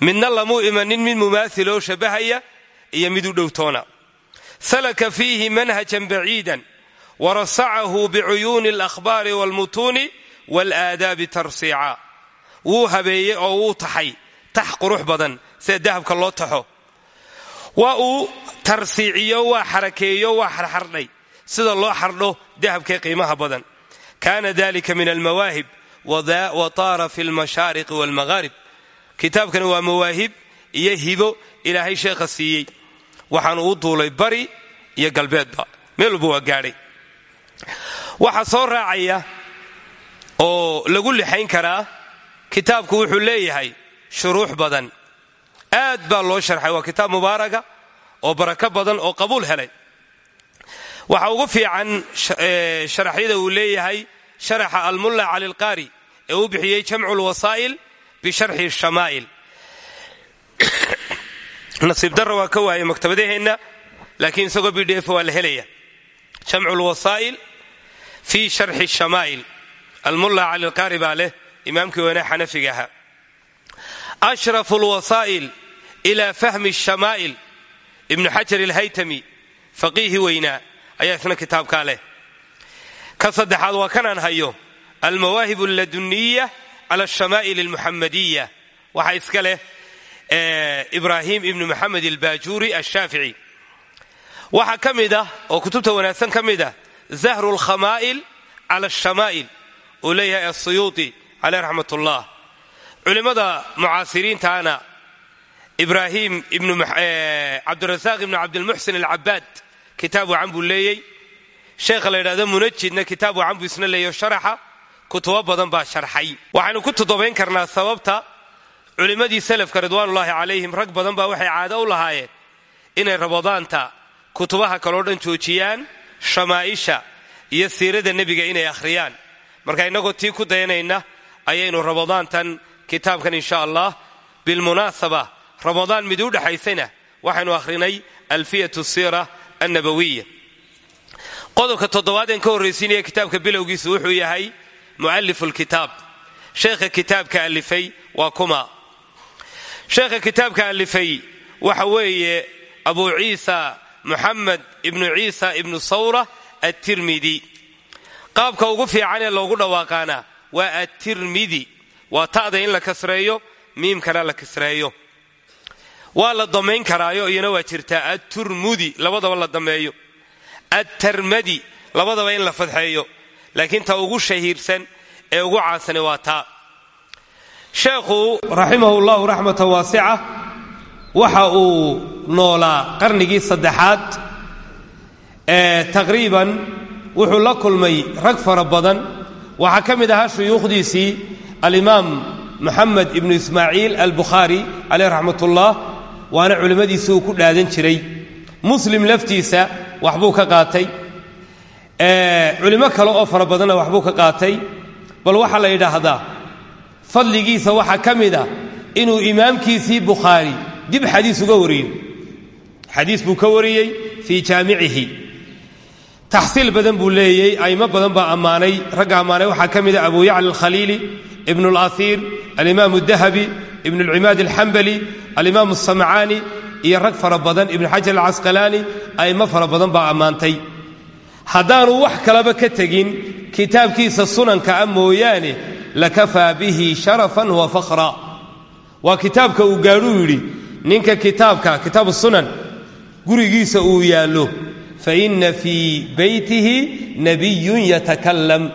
midna lamuu imanin mid mumaailoo shabahaya iyo mid u dhowtoona salaka fiihi manhajan baciidan. Warasacahu bicuyuuni alakhbaari waalmutuuni waalaadaabi tarsiica. Wuu habeeyey oo wuu taxay. Tax qurux badan sida dahabka loo taxo waa uu tarsiiciyo waa xarakeeyo waa xarxardhay sida loo xardho dahabkee qiimaha badan. Kaana dalika min almawaahib wa taara fi lmashaariqi waalmaghaarib kitaabkani waa mawaahib iyo hibo ilaahay sheekha siiyey. Waxaanu u duulay bari iyo galbeedba. Meel walba waa gaadhay. Waxaa soo raacaya oo lagu lixayn karaa kitaabku wuxuu leeyahay shuruux badan aad baa loo sharxay waa kitaab mubaaraka oo barako badan oo qabuul helay. Waxa ugu fiican sharaxyada uu leeyahay sharaxa almulla cali lqaari ee uu bixiyey jamcu lwasaa'il bisharxi shamaa'il nasiib darra waa ka waayay maktabadaheenna laakiin isagoo b d f waa la helaya. Jamcu lwasaa'il fii sharxi shamaa'il almulla cali lqaari baa leh imaamkii weyne xanafiga ahaa. Ashrafu lwasaa'il ila fahmi shamaa'il ibnu xajar alhaytami faqiihi weynaa ayaa isna kitaabkaa leh ka saddexaad waa kanaan hayo almawaahib alladuniya cala alshamaa'il almuxamadiya waxaa iska leh ibraahim ibnu maxamed albaajuuri alshaafici waxaa ka mid ah oo kutubta wanaagsan ka mid ah zahru lkhamaa'il cala leeyahay asuyuuti caleyh raxmat ullah culimmada mucaasiriintaana ibraahim cabdirasaaq ibnu cabdilmuxsin alcabaad kitaab wacan buu leeyey sheekha la yidhahdo munajidna kitaab wacan buu isna leeyayo sharaxa kutubo badan baa sharxay. Waxaynu ku todobayn karnaa sababta culimmadii salafka ridwaanullaahi calayhim rag badan baa waxay caado u lahaayeen inay rabadaanta kutubaha kaloo dhan joojiyaan shamaa'isha iyo siirada nebiga inay akhriyaan. Marka innagoo tii ku dayanayna ayaynu ramadaantan kitaabkan insha allah bilmunaasaba ramadaan mid u dhexaysayna waxaynu akhrinay alfiyatu siira annabawiya qodobka toddobaadeen ka horraysiinaya kitaabka bilowgiisu wuxuu yahay mu'alifu lkitaab sheekha kitaabka alifay waa kuma. Sheekha kitaabka alifay waxa weeye abu ciisa muxamed ibnu ciisa ibnu sawra attirmidi qaabka ugu fiican ee loogu dhawaaqaana waa attirmidi waa ta'da in la kasreeyo miimkana la kasreeyo waa la damayn karaayo iyana waa jirtaa atturmudi labadaba la dameeyo. Attarmadi labadaba in la fadxeeyo. Laakiin ta ugu shahiirsan ee ugu caansani waa taa. Sheekhu raximahu llahu raxmatan waasica waxa uu noolaa qarnigii saddexaad ee taqriiban wuxuu la kulmay rag fara badan. Waxaa ka mid ahaa shuyuukhdiisii alimaam moxamed ibnu ismaaciil albukhaari caleyh raxmat ullah waana culimmadiisi uu ku dhaadan jiray. Muslim laftiisa waxbuu ka qaatay. Culimo kale oo fara badanna waxbuu ka qaatay. Bal waxaa la yidhaahdaa fadligiisa waxaa ka mid a inuu imaamkiisii bukhaari dib xadiis uga wariyo xadiis buu ka wariyey fii jaamicihi taxsiil badan buu leeyey aimo badan baa ammaanay. Ragga ammaanay waxaa ka mid a abu yacla alkhaliili ibnu alasiir alimaam dahabi ibnu alcimaad alxambali alimaam asamcaani iyo rag fara badan ibnu xajar alcasqalaani aimo fara badan baa ammaantay. Haddaanu wax kalaba ka tegin kitaabkiisa sunanka a mooyaane lakafaa bihi sharafan wa fakhra. Waa kitaabka uu gaadhuu yidhi ninka kitaabka kitaabu sunan gurigiisa uu yaallo fa inna fii beytihi nabiyun yatakalam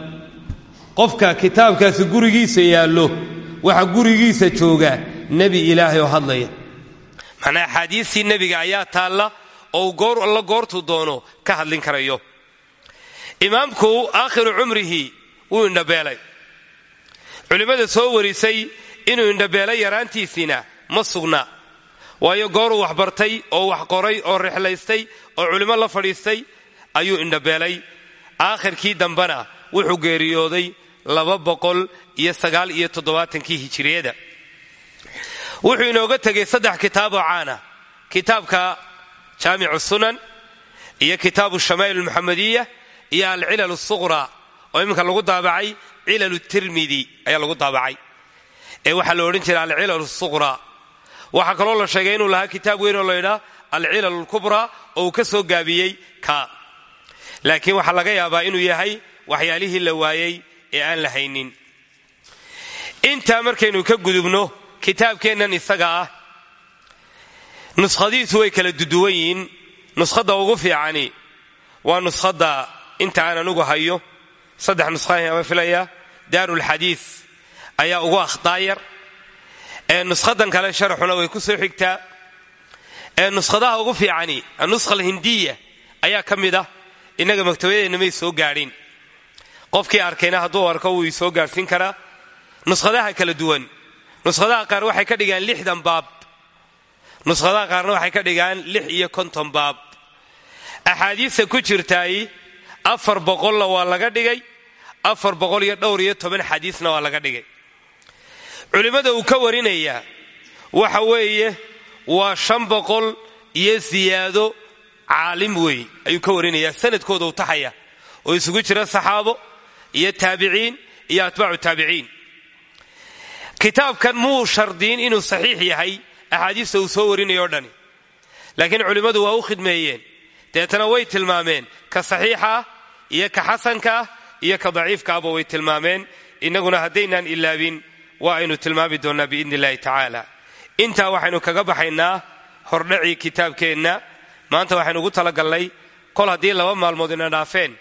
qofka kitaabkaasi gurigiisa yaallo waxa gurigiisa jooga nebi ilaahay oo hadlaya. Macnaa axaadiistii nebiga ayaa taalla oo goor alla goortuu doono ka hadlin karayo. Imaamku aakhiru cumrihi wuu indhabeelay. Culimmada soo warisay inuu indhabeelay yaraantiisiina ma sugna. Waayo gooruu wax bartay oo wax qoray oo rixlaystay oo culimmo la fadhiistay ayuu indhabeelay. Aakhirkii dambena wuxuu geeriyooday laba boqol iyo sagaal iyo toddobaatankii hijiriyada wuxuu inooga tegay saddex kitaaboo caana. Kitaabka jaamicu sunan iyo kitaabu shamaa'il almuxamadiya iyo alcilal asuqra oo iminka lagu daabacay cilal tirmidi ayaa lagu daabacay. Ee waxaa la odhan jiray alcilal asuqra waxaa kaloo la sheegay inuu lahaa kitaab weyn oo laydhaa alcilal alkubra oo uu ka soo gaabiyey ka. Laakiin waxaa laga yaabaa inuu yahay waxyaalihii la waayey ee aan la haynin intaa markaynu ka gudubno kitaabkeennan isaga ah nuskhadiisu way kala duduwan yihiin nuskhadda ugu fiicani waa nuskhadda inta aan anugu hayo. Saddex nuskhama filaya. Daarulxadiis ayaa ugu akhdaayar. Ee nuskhadan kale sharaxuna way ku soo xigtaa. Ee nuskhadaha ugu fiicani anuskha alhindiya ayaa ka mid ah. Innaga maktabadeenna may soo gaadhin. Qofkii arkayna hadduu arko wuu soo gaadhsiin karaa. Nuskhadaha kala duwan nuskhadaha qaar waxay ka dhigaan lixdan baab. Nuskhadaha qaarna waxay ka dhigaan lix iyo konton baab. Axaadiista ku jirtaay afar boqolla waa laga dhigay afar boqol iyo dhowr iyo toban xadiisna waa laga dhigay. Culimmada uu ka warinayaa waxa weeye waa shan boqol iyo siyaado caalim weey ayuu ka warinayaa sanadkooda u taxaya oo isugu jira saxaabo iyo taabiciin iyo atbaacu taabiciin kitaabkan muu shardiin inuu saxiix yahay axaadiista uu soo warinayo o dhani. Laakiin culimmadu waa u khidmeeyeen. Deetana way tilmaameen ka saxiixa ah iyo ka xasanka ah iyo ka daciifka ahba way tilmaameen. Innaguna haddaynaan ilaabin waa aynu tilmaami doonnaa biidni illahi tacaala. Intaa waxaynu kaga baxaynaa hordhacii kitaabkeenna. Maanta waxaynu ugu talagallay kol haddii laba maalmood ina dhaafeen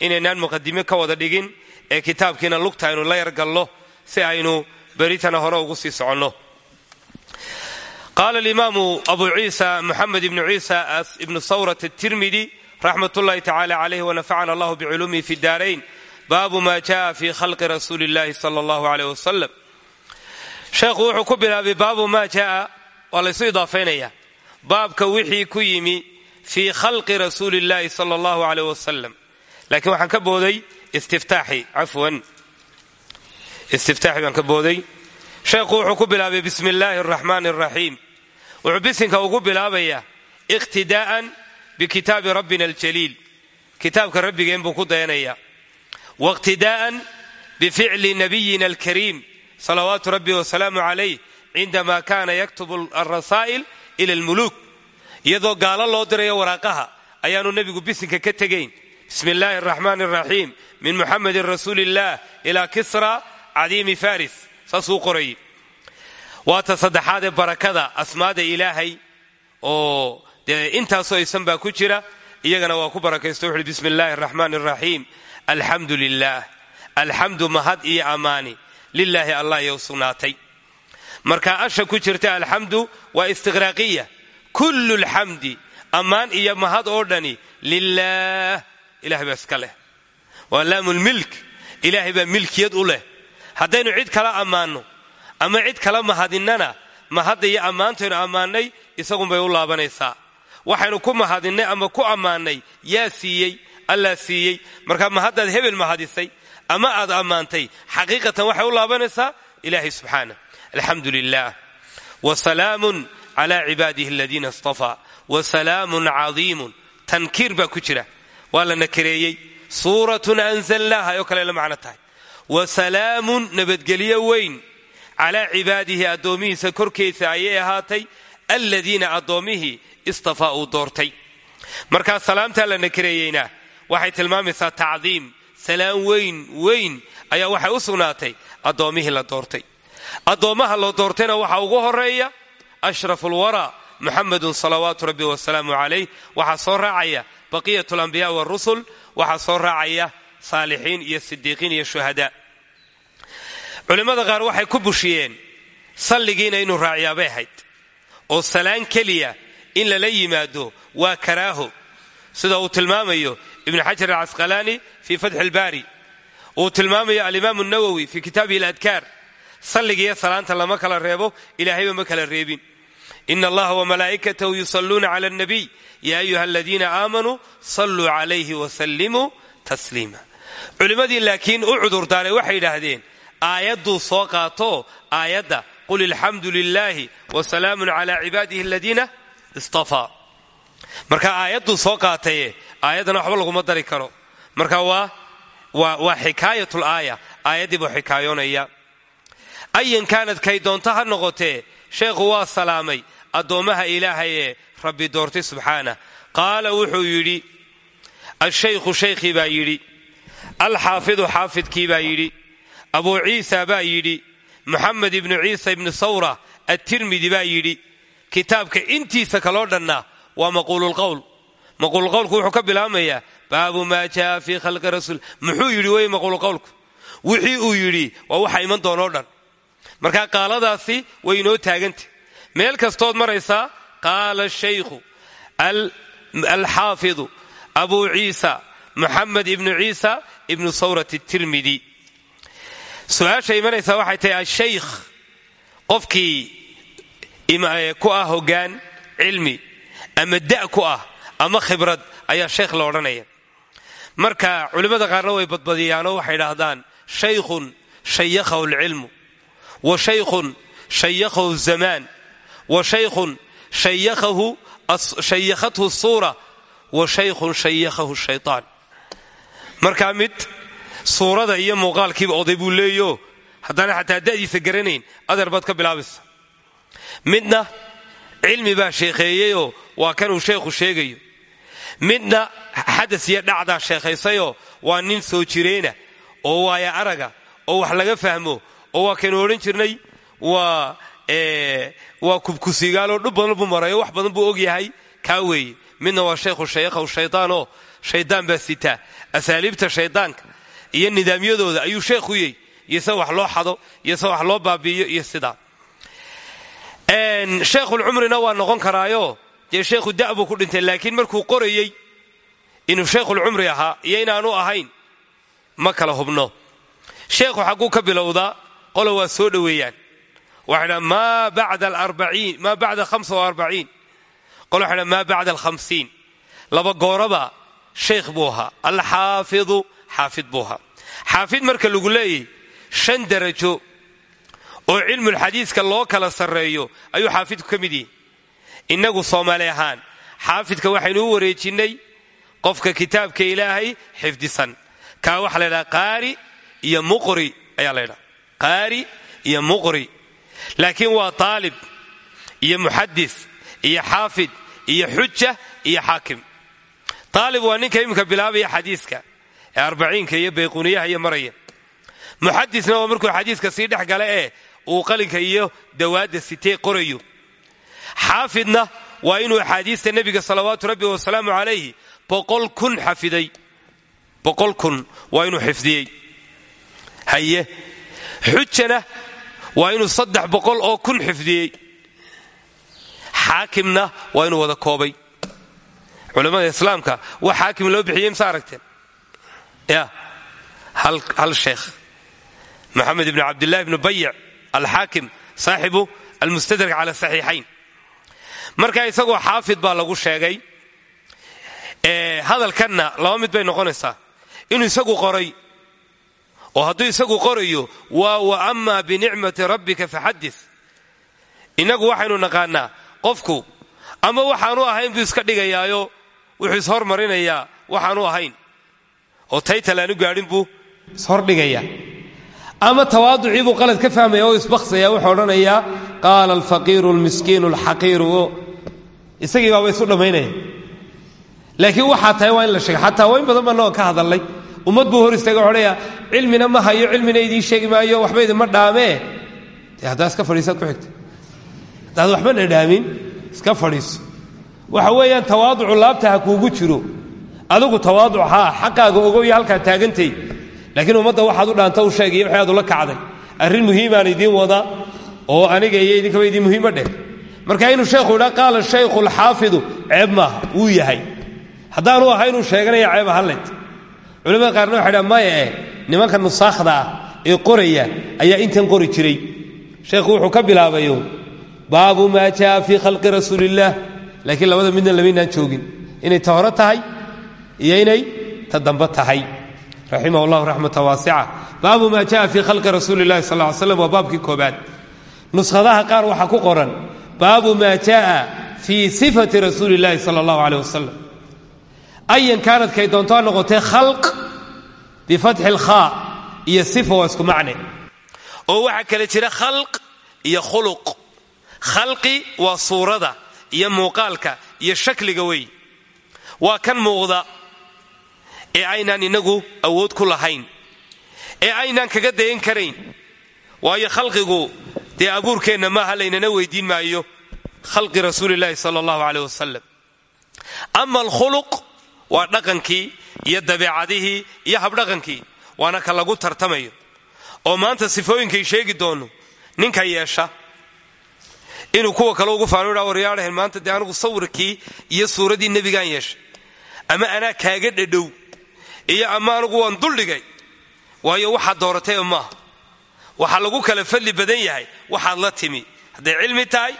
inaynaan muqadime ka wada dhigin ee kitaabkiina lugta aynu la yargallo si aynu beritana hore ugu sii soconno. Qaala alimaamu abu ciisa moxamed ibnu ciisa ibnu sawrat atirmidi raxmat ullahi tacala calayh wanafacana allahu biculumihi fi daarayn baabu ma jaa fi khalqi rasuuli illahi sala allahu aleyh wasalam sheekhu wuxuu ku bilaabay baabu jaa waa laysu idaafaynaya baabka wixii ku yimi fii khalqi rasuuli illahi sala allahu aleyh wasalam laakiin ka booday istiftaaxi cafwan. Istiftaaxi baan ka booday sheekhu wuxuu ku bilaabay bismi illaahi araxmaani araxiim wuxuu bisinka ugu bilaabayaa iqtidaa'an bikitaabi rabbina aljaliil. Kitaabka rabbigeen buu ku dayanayaa waiqtidaa'an bificli nabiyina alkariim. Salawaatu rabbi wasalaamu calayh cindamaa kaana yaktubu alrasaa'il ila almuluuk. Iyadoo gaalo loo dirayo waraaqaha ayaanu nebigu bisinka ka tegayn. Bismi illaahi araxmaan min muxamedin rasuuli illaah kisra cadiimi faris saasuu qorayay waata saddexaadee barakada asmaada ilaahay oo dee intaasoo isan baa ku jira iyagana waa ku barakaysto. Wuxuuhi bismi illaahi araxmaan araxiim alxamdu lilaah alxamdu mahad iyo ammaani lilaahi allah iyow sugnaatay marka asha ku jirta alxamdu waa istiqraaqiya. Kullu lxamdi ammaan iyo mahad oo dhani lilaah ilahay baa iska leh. Waa laamulmilk ilaahay baa milkiyad u leh haddaynu cid kala ammaanno ama cid kala mahadinnana mahadda iyo ammaantaynu ammaannay isagunbay u laabanaysaa. Waxaynu ku mahadinnay ama ku ammaannay yaa siiyey allaa siiyey. Marka mahaddaad hebel mahadisay ama aad ammaantay xaqiiqatan waxay u laabanaysaa ilaahay subxaana. Alxamdu lilah wasalaamun cala cibaadihi aladiina istafaa. Wasalaamun cadiimun. Tankiir baa ku jira. Waa la nakireeyey. Suuratun anzalnaaha oo kale macno tahay wasalaamun nabadgelyo weyn calaa cibaadihi addoomihiisa korkiisa ayay ahaatay aladiina addoommihii istafaa uu doortay. Markaa salaamtaa la nakireeyeyna waxay tilmaamaysaa tacdiim. Salaan weyn weyn ayaa waxay u sugnaatay addoommihii la doortay. Addoommaha la doortayna waxaa ugu horreeya ashraf ulwara muxamedun salawaatu rabbi wasalaamu calayh. Waxaa soo raacaya baqiyat alambiyaa warusul waxaa soo raacaya saalixiin iyo sidiiqiin iyo shuhadaa culimmada qaar waxay ku bushiyeen salligiina inuu raaciyaabay ahayd. Oo salaan keliya in lala yimaado waa karaaho. Sida uu tilmaamayo ibnu xajar alcasqalaani fii fatxi ilbaari uu tilmaamayo alimaamu nawowi fii kitaabihi aladkaar. Salligiiyo salaanta lama kala reebo ilaahayba ma kala reebin. Ina allaha wamalaa'ikatahu yusalluuna cala alnabiy ya ayuha aladiina aamanuu salluu calayhi wasallimuu tasliima culimmadii laakiin u cudurdaaray waxay yidhaahdeen aayadduu soo qaato aayadda qul ilxamdu lilaahi wasalaamun cala cibaadihi aladiina istafaa. Marka aayadduu soo qaataye aayaddana waxba laguma dari karo. Marka waa waa xikaayatul aaya aayaddii buu xikaayoonaya. Ayan kaanad kay doonto ha noqotee sheekhu waa salaamay addoommaha ilaahay rabbi doortay subxaana. Qaala wuxuu yidhi ashaykhu shaykhii baa yidhi alxaafidu xaafidkii baa yidhi abuu ciisa baa yidhi muxamed ibnu ciisa ibnu sawra attirmidi baa yidhi kitaabka intiisa kaloo dhannaa waa maquululqowl maquululqowlku wuxuu ka bilaabmayaa baabu maa jaa fii khalqi rasuul. Muxuu yidhi wey maquululqowlku wixii uu yidhi waa waxa iman doonoo dhan. Marka qaaladaasi way inoo taagantah meel kastood maraysaa qaala shaykhu alxaafidu abuu ciisa muxamed ibnu ciisa ibnu sawrat tirmidi su'aasha imanaysaa waxay tahay ashaykh qofkii ku ah hoggaan cilmi ama da' ku ah ama khibrad ayaa sheekh la odhanaya. Marka culimmada qaarna way badbadiyaanoo waxay idhaahdaan shaykhun shayakhahu alcilmu wa shaykhun shayakhahu zamaan wa shaykhun shayakhathu suura wa shaykhun shayakhahu shaytaan markaa mid suurada iyo muuqaalkiiba oday buu leeyo haddana xataa da'diisa garanayn adeer baad ka bilaabaysa midna cilmi baa sheekheeyeyoo waa kanuu sheekhu sheegayo. Midna xadas iyo dhacdaa sheekhaysayoo waa nin soo jireena oo waaya araga oo wax laga fahmo oo waa kaynu odhan jirnay waa waa kubkusigaaloo dhub badan buu marayo wax badan buu og yahay. Kaa weeye midna waa shaykhu shayakhaw shaydaanoo shaydaan baa sitaa asaaliibta shaydaanka iyo nidaamyadooda ayuu sheekhu yey iyo se wax loo xado iyo wax loo baabi'iyo iyo sidaa sheekhulcumrina waa noqon karaayo dee sheekhu da' ku dhintay laakiin markuu qorayey inuu sheikhulcumri ahaa iyo inaanu ahayn ma kala hubno. Sheekhu xagguu ka bilowdaa qolo waa soo dhoweeyaan. Waxay dhaa maa bacda maa bacda qolo waxay dhaa maa bacda alhamsiin laba gooraba sheekh buu ahaa alxaafidu xaafid buu ahaa xaafid marka lagu leeyay shan darajo oo cilmulxadiiska loo kala sarreeyo ayuu xaafidku ka mid yihi innagu soomaali ahaan xaafidka waxaynu u wareejinnay qofka kitaabka ilaahay xifdisan. Kaa waxaa la ydhaha qaari iyo muqri ayaa la ydhaha qaari iyo muqri. Laakiin waa taalib iyo muxadis iyo xaafid iyo xuja iyo xaakim taalib waa ninka iminka bilaabaya xadiiska ee arbaciinka iyo bayquniyaha iyo maraya. Muxadisna waa markuu xadiiska sii dhex gala ee uu qalinka iyo dawaadda sitee qorayo. Xaafidna waa inuu axaadiista nebiga salawaatu rabbi wasalaamu calayhi boqol kun xafiday. Boqol kun waa inuu xifdiyey. Haye xujana waa inuu saddex boqol oo kun xifdiyey. Xaakimna waa inuu wada koobay culammada islaamka wax xaakim loo bixiyey mse aragteen? Ya hal sheekh maxamed ibn cabdillahi ibnu bayic alxaakim saaxibu almustadrak cala saxiixayn. Marka isagoo xaafid baa lagu sheegay hadalkanna laba mid bay noqonaysaa. Inuu isagu qoray oo hadduu isagu qorayo waa wa amaa binicmati rabbika faxadis innagu waxaynu naqaanaa qofku ama waxaanu ahayn buu iska dhigayaayo wuxuu ishormarinayaa waxaanu ahayn. Oo taytal aanu gaadhin buu ishordhigayaa ama tawaaducii buu qalad ka fahmaya oo isbaksaya wuxuu odhanayaa qaala alfaqiiru almiskiinu alxaqiiru. Isagii baaba isu dhammaynaya laakiin waxaa tahay waa in la sheega xataa wayn badan baa noo ka hadalnay. Ummad buu hor istaaga odhanaya cilmina ma hayo cilmina idiin sheegi maayo waxba idinma dhaamee? Dee haddaa iska fadhiisaad ku xigta. Haddaad waxba dhadhaamin iska fadhiiso waxa weeyaan tawaaducu laabta ha kuugu jiro. Adigu tawaaduc haa xaqaaga ogoyo halkaa taagantay. Laakiin ummadda waxaad u dhaanta u sheegaya waxay aad ula kacday. Arrin muhiimaan idiin wada oo aniga iyo idinkaba idiin muhiima dheh. Marka inuu sheekhu idhaa qaala shaykhu alxaafidu ceeb maaha wuu yahay. Haddaanu aha inuu sheeganaya ceeb ahanleyd culamada qaarna waxay dhaa maya nimanka nusaakhda ah ee qoraya ayaa intan qori jiray. Sheekhu wuxuu ka bilaabayo baabu maa jaa fii khalqi rasuulillaah laakiin labada midna lamaynaan joogin. Inay ta tahay iyo inay ta dambe tahay. Raximah llahu raxmata waasica. Baabu maa jaa fii khalqi rasuuli llahi sal ly slam waa baabkii koobaad. Nuskhadaha qaar waxaa ku qoran baabu maa jaaa fii sifati rasuuli llahi sala allahu aleyh wasalam ayan kaanadkay doonto ha noqotee khalq bifatxi lkhaa iyo sifa waa isku macne. Oo waxaa kale jira khalq iyo khuluq. Khalqi waa suurada iyo muuqaalka iyo shakliga wey. Waa kan muuqda ee aynaan inagu awood ku lahayn ee aynaan kaga dayan karayn. Waayo khalqigu dee abuurkeenna maaha laynana weydiin maayo khalqi rasuulillaahi sala allahu caleyh wasalam ama alkhuluq waa dhaqankii iyo dabeecadihii iyo habdhaqankii waana ka lagu tartamayo. Oo maanta sifooyinkay sheegi doono ninka yeesha inuu kuwa kale ugu faano dha waryaadhahen maanta dee anigu sawirkii iyo suuraddii nebigaan yeeshay. Ama anaa kaaga dhadhow iyo ama anigu waan duldhigay. Waayo waxaad dooratayba maaha waxaa lagu kala fadli badan yahay waxaad la timi. Hadday cilmi tahay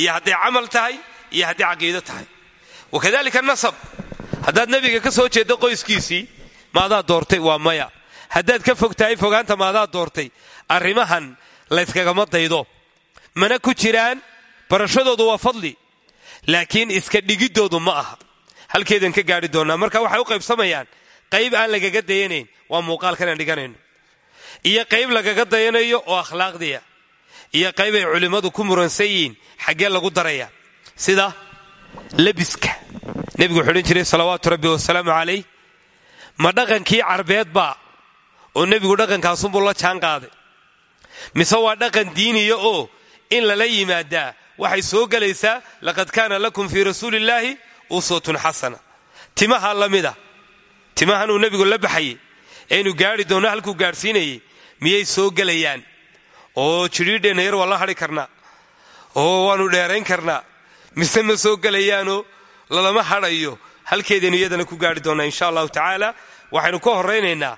iyo hadday camal tahay iyo hadday caqiido tahay. Wakadalika nasab. Haddaad nebiga ka soo jeedda qoyskiisii maadaa doortay? Waa maya. Haddaad ka fog tahay fogaanta maadaa doortay? Arrimahan layskagama daydo. Mana ku jiraan barashadoodu waa fadli laakiin iska dhigiddoodu ma aha. Halkeedan ka gaadhi doonnaa marka waxay u qaybsamayaan qayb aan lagaga dayanayn waa muuqaalkan aan dhiganayno. Iyo qayb lagaga dayanayo oo akhlaaqdiya. Iyo qayb ay culimmadu ku muransan yihiin xaggee lagu daraya. Sida lebiska nebigu wuxuu jiray salawaatu rabbi wasalaamu calayh. Ma dhaqankii carbeed baa oo nebigu dhaqankaasunbuu la jaan qaaday mise waa dhaqan diiniya oo in lala yimaadaa waxay soo gelaysaa laqad kaana lakum fii rasuulillaahi uswatun xasana timaha lamida mid a uu nebigu la baxayey ee inuu gaari doono halkuu gaadhsiinayey miyay soo gelayaan oo jidhiidheenna yar waan la hadhi karnaa. Oo waannu dheerayn karnaa. Mise ma soo gelayaanoo lalama hadhayo. Halkeedaynu iyadana ku gaari doonnaa insha allahu tacaala waxaynu ka horraynaynaa.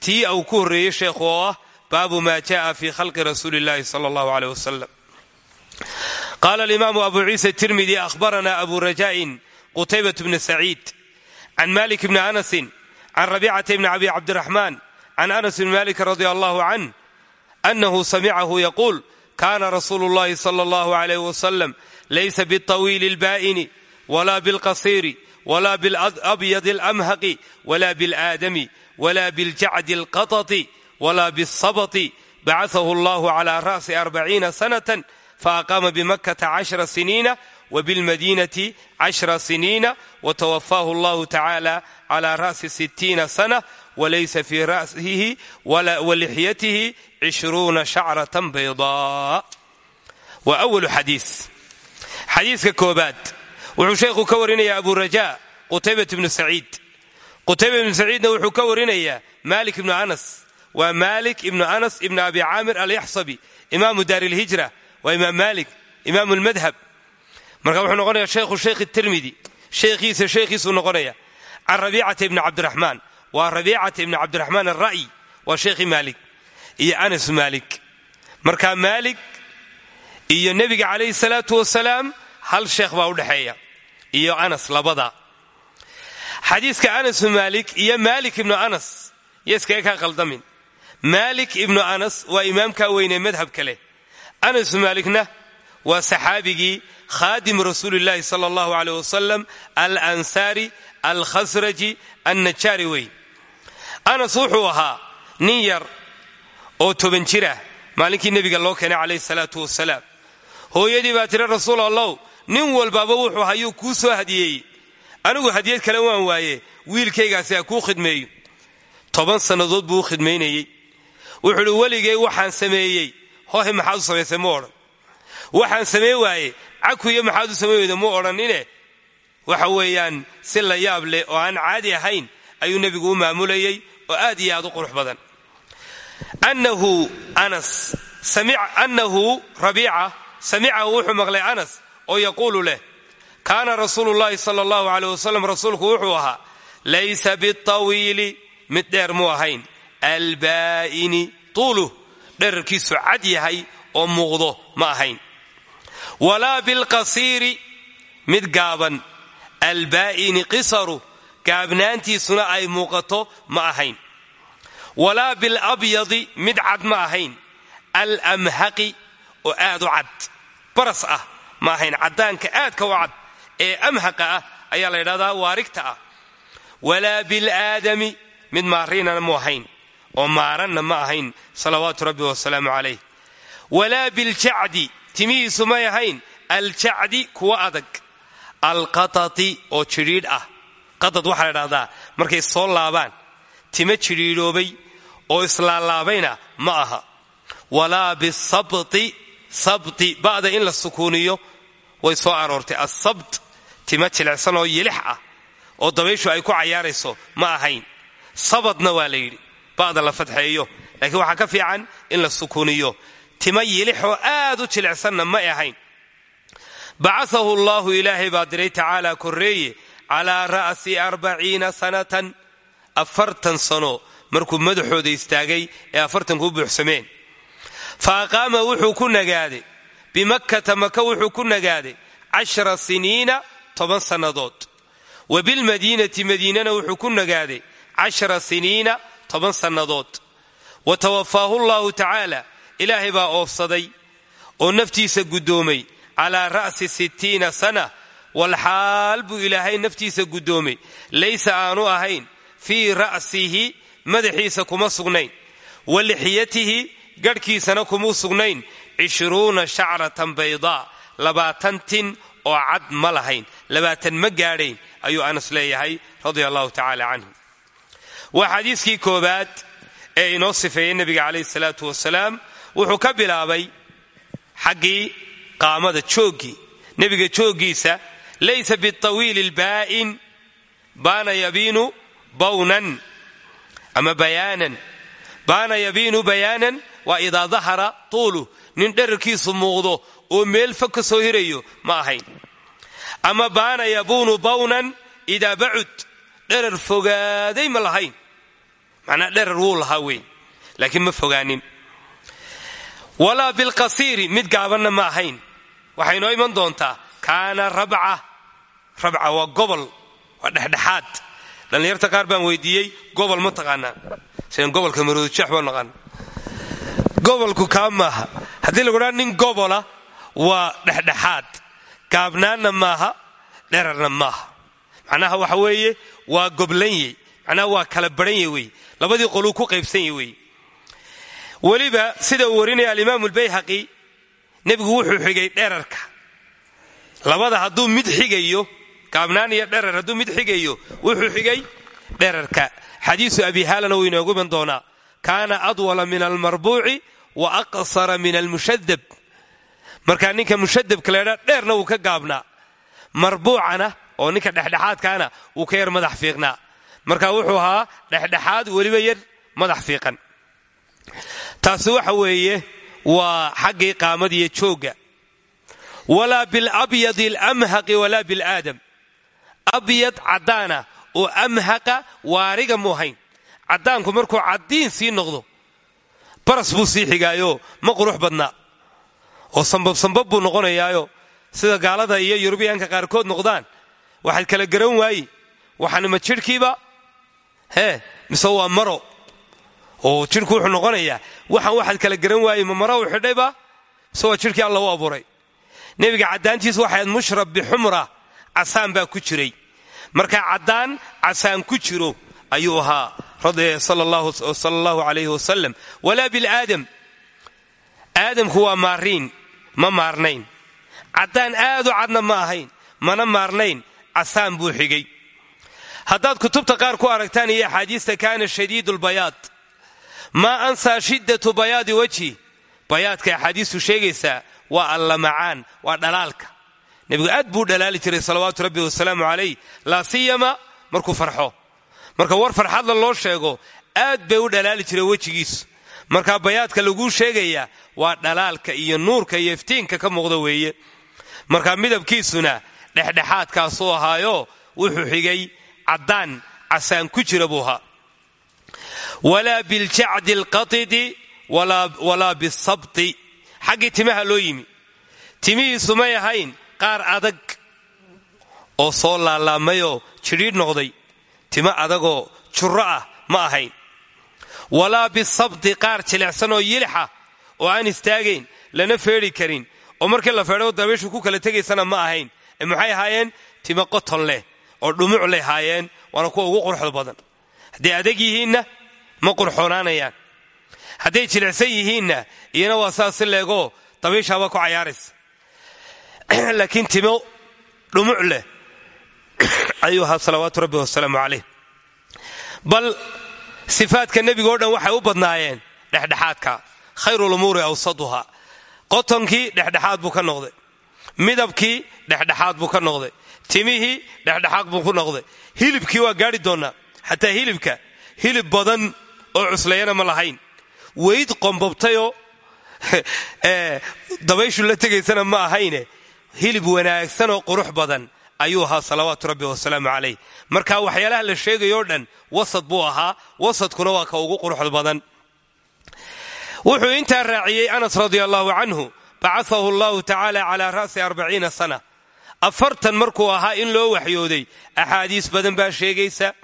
Tii uu ku horreeyey sheekhu oo ah baabu maa jaa'a fii khalqi rasuuli illaahi sala allahu aleyh wasalam qaala alimaamu abu ciisa tirmidi ahbaranaa abu rajaa'in qutaybat bni saciid can malik bni anasin can rabicata bni abi cabdiraxmaan can anas bni malik radi allahu can anahu samicahu yaquul kaana rasuulu llahi sala allahu alayh wasalam laysa bitawiili ilbaa'ini walaa bilqasiiri walaa bilabyadi alamhaqi walaa bilaadami walaa biljacdi alqatati walaa bisabati bacahahu allahu calaa ra'si arbaciina sanatan faaqaama bimakkata cashra siniina wa bilmadiinati cashra siniina watawafaahu allahu tacaala calaa ra'si sittiina sana walaysa fii ra'sihi walixyatihi cishruuna shacratan baydaa waa awalu xadiis xadiiska koobaad wuxuu sheekhu ka warinayaa aburaja qutaybat ibnu saciid qutayba ibnu saciidna wuxuu ka warinayaa maalik ibnu anas waa maalik ibnu anas ibnu abi caamir alyaxsabi imaamu daarilhijra waa imaam malik imaamu lmadhab marka wuxuu noqonaya sheekhu sheekh tirmidi sheekhiisa sheekhiisuu noqonaya can rabiicata ibni cabdiraxmaan waa rabiicata ibni cabdiraxmaan alra'yi waa sheekhii maalik iyo anas maalik marka maalik iyo nebiga calayhi salaatu wasalaam hal sheekh baa u dhexeeya iyo anas labada xadiiska anas maalik iyo maalik ibnu anas yo iskaga kaa qaldamin maalik ibnu anas waa imaamkaa weynee madhabka leh anas maalikna waa saxaabigii khaadim rasuulillaahi sala allahu aleyh wasalam alansaari alkhasraji annajaari wey. Anas wuxuu ahaa nin yar oo toban jirah maalinkii nebiga loo keenay calayhi salaatu wasalaam hooyadii baa tiri rasuul allow nin walbaaba wuxuu hayuu kuu soo hadiyeeyey anigu hadiyad kale waan waaye wiilkaygaasi ha kuu khidmeeyo toban sannadood buu u khidmaynayey wuxuu uhi weligay waxaan sameeyey hohe maxaad u samaysay mu odhan. Waxaan samey waaye cakuyo maxaad u samayn weyda mu odhanine. Waxa weeyaan si la yaab leh oo aan caadi ahayn ayuu nebigu u maamulayey oo aad iyo aad u qurux badan. Annahu anas annahu rabiica. Samicahu wuxuu maqlay anas oo yaquulu leh kaana rasuulu llaahi sala allahu aleyh wasalam rasuulku wuxuu ahaa laysa bitawiili mid dheer muu ahayn. Albaa'ini tuuluh dherarkiisu cad yahay oo muuqdo ma ahayn. Walaa bilqasiiri mid gaaban. Albaa'ini qisaru gaabnaantiisuna ay muuqato ma ahayn. Walaa bilabyadi mid cad ma ahayn. Alamhaqi oo aad u cad. Baras ah ma ahayn. Caddaanka aadka u cad ee amhaqa ah ayaa la ydhahdaa waarigta ah. Walaa bilaadami mid maariinana mu ahayn oo maaranna ma ahayn salawaatu rabbi wasalaamu calayh. Walaa biljacdi timihiisu may ahayn aljacdi kuwa adag. Alqatati oo jidhiidh ah. Qatad waxaa la dhahdaa markay soo laabaan tima jidhiidhoobay oo islaalaabayna ma aha. Walaa bisabti sabti ba'da in la sukuuniyo way soo aroortay. Asabt tima jilicsan oo yilix ah oo dabayshu ay ku cayaarayso ma ahayn. Sabadna waa la yidhi ba'da la fadxeeyo. Laakiin waxaa ka fiican in la sukuuniyo tima yilixoo aad u jilicsanna ma ahayn. Bacasahu allaahu ilaahay baa diray tacaala korreeye calaa ra'si arbaciina sanatan afartan sano. Markuu madaxooda istaagay ee afartanku u buuxsameen. Fa aqaama wuxuu ku nagaaday. Bimakkata maka wuxuu ku nagaaday cashra siniina toban sannadood. Wa bilmadiinati madiinana wuxuu ku nagaaday cashra siniina toban sannadood. Wa tawafaahu llaahu tacaala. Ilaahay baa oofsaday oo naftiisa guddoomay calaa ra'si sittiina sana. Walxaal buu ilaahay naftiisa guddoomay. Laysa aanu ahayn fii ra'sihi madaxiisa kuma sugnayn. Wa lixyatihi gadhkiisana kumuu sugnayn. Cishruuna shacratan baydaa labaatan tin oo cad ma lahayn. Labaatan ma gaadhayn ayuu anas leeyahay radia allahu tacaala canhu waa xadiiskii koobaad ee inoo sifeeyey nebiga calayhi salaatu wasalaam. Wuxuu ka bilaabay xaggii qaamada jooggii nebiga jooggiisa laysa bitawiili lbaa'in baana yabiinu bawnan ama bayaanan. Baana yabiinu bayaanan waa idaa dahara tuulu. Nin dherarkiisu muuqdo oo meel fog ka soo hirayo ma ahayn. Ama baana yabuunu bawnan idaa bacud dherar fogaaday ma lahayn macnaa dherar wuu lahaa weyn laakiin ma fogaanin. Walaa bilqasiiri mid gaabanna ma ahayn. Waxay noo iman doontaa kaana rabca. Rabca waa gobol waa dhexdhexaad. Dhallinyarta qaar baan weydiiyey gobol ma taqaanaa sidan gobolka maroodijeex baa naqaana gobolku kaa maaha. Haddii lagu dhaa nin gobola waa dhexdhexaad. Gaabnaanna maaha dherarna maaha. Macnaha waxa waa goblanye macnaha waa kala baranye wey labadii qoluu ku qaybsanye wey. Weliba sida uu warinaya alimaamu albayhaqi nebigu wuxuu xigay dherarka. Labada hadduu mid xigayo gaabnaan iyo dherar hadduu mid xigayo wuxuu xigay dherarka. Xadiisu abi haalana wuu inoogu iman doonaa. Kaana adwala min almarbuuci wa aqsara min almushadab markaa ninka mushadabka laydhaa dheerna wuu ka gaabnaa. Marbuucana oo ninka dhexdhexaadkaana wuu ka yar madax fiiqnaa marka wuxuu ahaa dhexdhexaad weliba yar madax fiiqan. Taasi waxa weeye waa xaggii qaamadiyo joogga. Walaa bilabyadi alamhaqi walaa bilaadam abyad caddaana oo amhaqa waariga mu ahayn. Caddaanku markuu caddiin sii noqdo baras buu sii xigaayo ma qurux badnaa. Oo sambabsambab buu noqonayaayo sida gaalada iyo yurubiyaanka qaarkood noqdaan. Waxaad kala garan waaye waxaan ma jidhkiiba hee mise waa maro. Oo jidhku wuxuu noqonayaa waxaan waxaad kala garan waaye ma maro u xidhayba mise waa jidhkii alla u abuuray? Nebiga caddaantiisu waxay ahayd mushrab bixumra casaan baa ku jiray. Marka caddaan casaan ku jiro ayuu ahaa sala allahu alayhi wasalam walaa bilaadam aadamku waa maariin ma maarnayn. Caddaan aad u cadna ma ahayn mana maarnayn casaan buu xigay haddaad kutubta qaar ku aragtaan iyo axaadiista kaana shadiidu lbayaad maa ansaa shiddatu bayaadi wajhi? Bayaadka axaadiistu sheegaysaa waa allamacaan waa dhalaalka. Nebigu aad buu dhalaali jiray salawaatu rabbi wasalaamu calayh. Laa siyama markuu farxo. Marka war farxadla loo sheego aad bay u dhalaali jiray wejigiisu marka bayaadka laguu sheegayaa waa dhalaalka iyo nuurka iyo iftiinka ka muuqda weeye. Marka midabkiisuna dhexdhexaadkaasuu ahaayo wuxuu xigay caddaan casaan ku jira buu ahaa walaa biljacdi alqatidi walaa bisabti xaggii timaha loo yimi timihiisu may ahayn qaar adag oo soo laalaamayoo jidhiidh noqday timo adagoo jurro ah ma ahayn walaa bisabti qaar jilicsan oo yilixa oo aan istaagayn lana feedhi karin oo markii la feedho dabayshu ku kala tegaysana ma ahayn maxay ahaayeen timo qoton leh oo dhumuc leh haayeen waana kuwa ugu qurxda badan. Hadday adag yihiinna ma qurxoonaanayaan. Hadday jilicsan yihiinna iyana waa saas si leegoo dabayshaabaa ku cayaaraysa. Laakiin timo dhumuc leh. Ayuu ahaa salawaatu rabbi wasalaamu calayh. Bal sifaadka nebigo dhan waxay u badnaayeen dhexdhexaadka khayrulumuuri awsaduha. Qotonkii dhexdhexaad buu ka noqday. Midabkii dhexdhexaad buu ka noqday timihii dhexdhexaad buu ku noqday. Hilibkii waa gaari doonnaa xataa hilibka hilib badan oo cuslayana ma lahayn. Weyd qombabtayoo dabayshu la tegaysana ma ahayne. Hilib wanaagsan oo qurux badan ayuu ahaa salawaatu rabbi wasalaamu calayh. Marka waxyaalaha la sheegayoo dhan wasad buu ahaa. Wasadkuna waa ka ugu quruxda badan. Wuxuu intaa raaciyey anas radia allahu canhu bacaahu allahu tacaala calaa ra'si arbaciina sana afartan markuu ahaa in loo waxyooday axaadiis badan baa sheegaysa.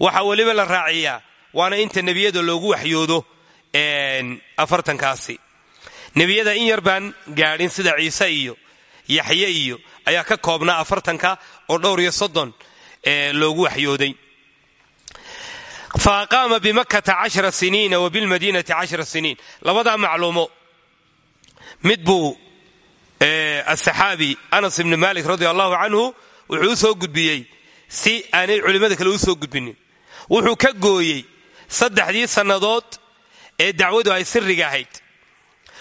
Waxaa weliba la raaciyaa waana inta nebiyada loogu waxyoodo afartankaasi. Nebiyada in yar baan gaadhin sida ciise iyo yaxye iyo ayaa ka koobnaa afartanka oo dhowr iyo soddon loogu waxyooday. Fa aqaama bimakkata cashra siniina wa bilmadiinati cashra siniin. Labadaa macluumo. Mid buu asaxaabi anas ibni malik radia allahu canhu wuxuu u soo gudbiyey. Si aanay culimmada kale u soo gudbinin. Wuxuu ka gooyey saddexdii sannadood ee dacwadu ay sirriga ahayd.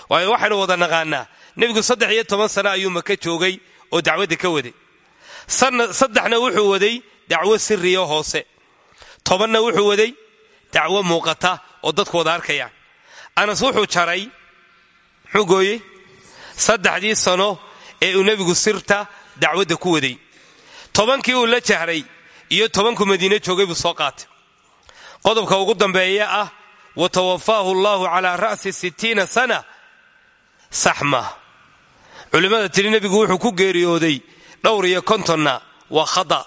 Waayo waxaynu wada naqaanaa nebigu saddex iyo toban sano ayuu maka joogay oo dacwadda ka waday. Saddexna wuxuu waday dacwo siriyo hoose. Tobanna wuxuu waday dacwo muuqata oo dadku wada arkayaan. Anas wuxuu jaray muxuu gooyey saddexdii sano ee uu nebigu sirta dacwadda ku waday. Tobankii uu la jahray iyo tobanku madiine joogay buu soo qaatay. Qodobka ugu dambeeya ah wa tawafaahu allahu calaa ra'si sittiina sana sax maa culimmada tidhi nebigu wuxuu ku geeriyooday dhowr iyo kontonna waa khada.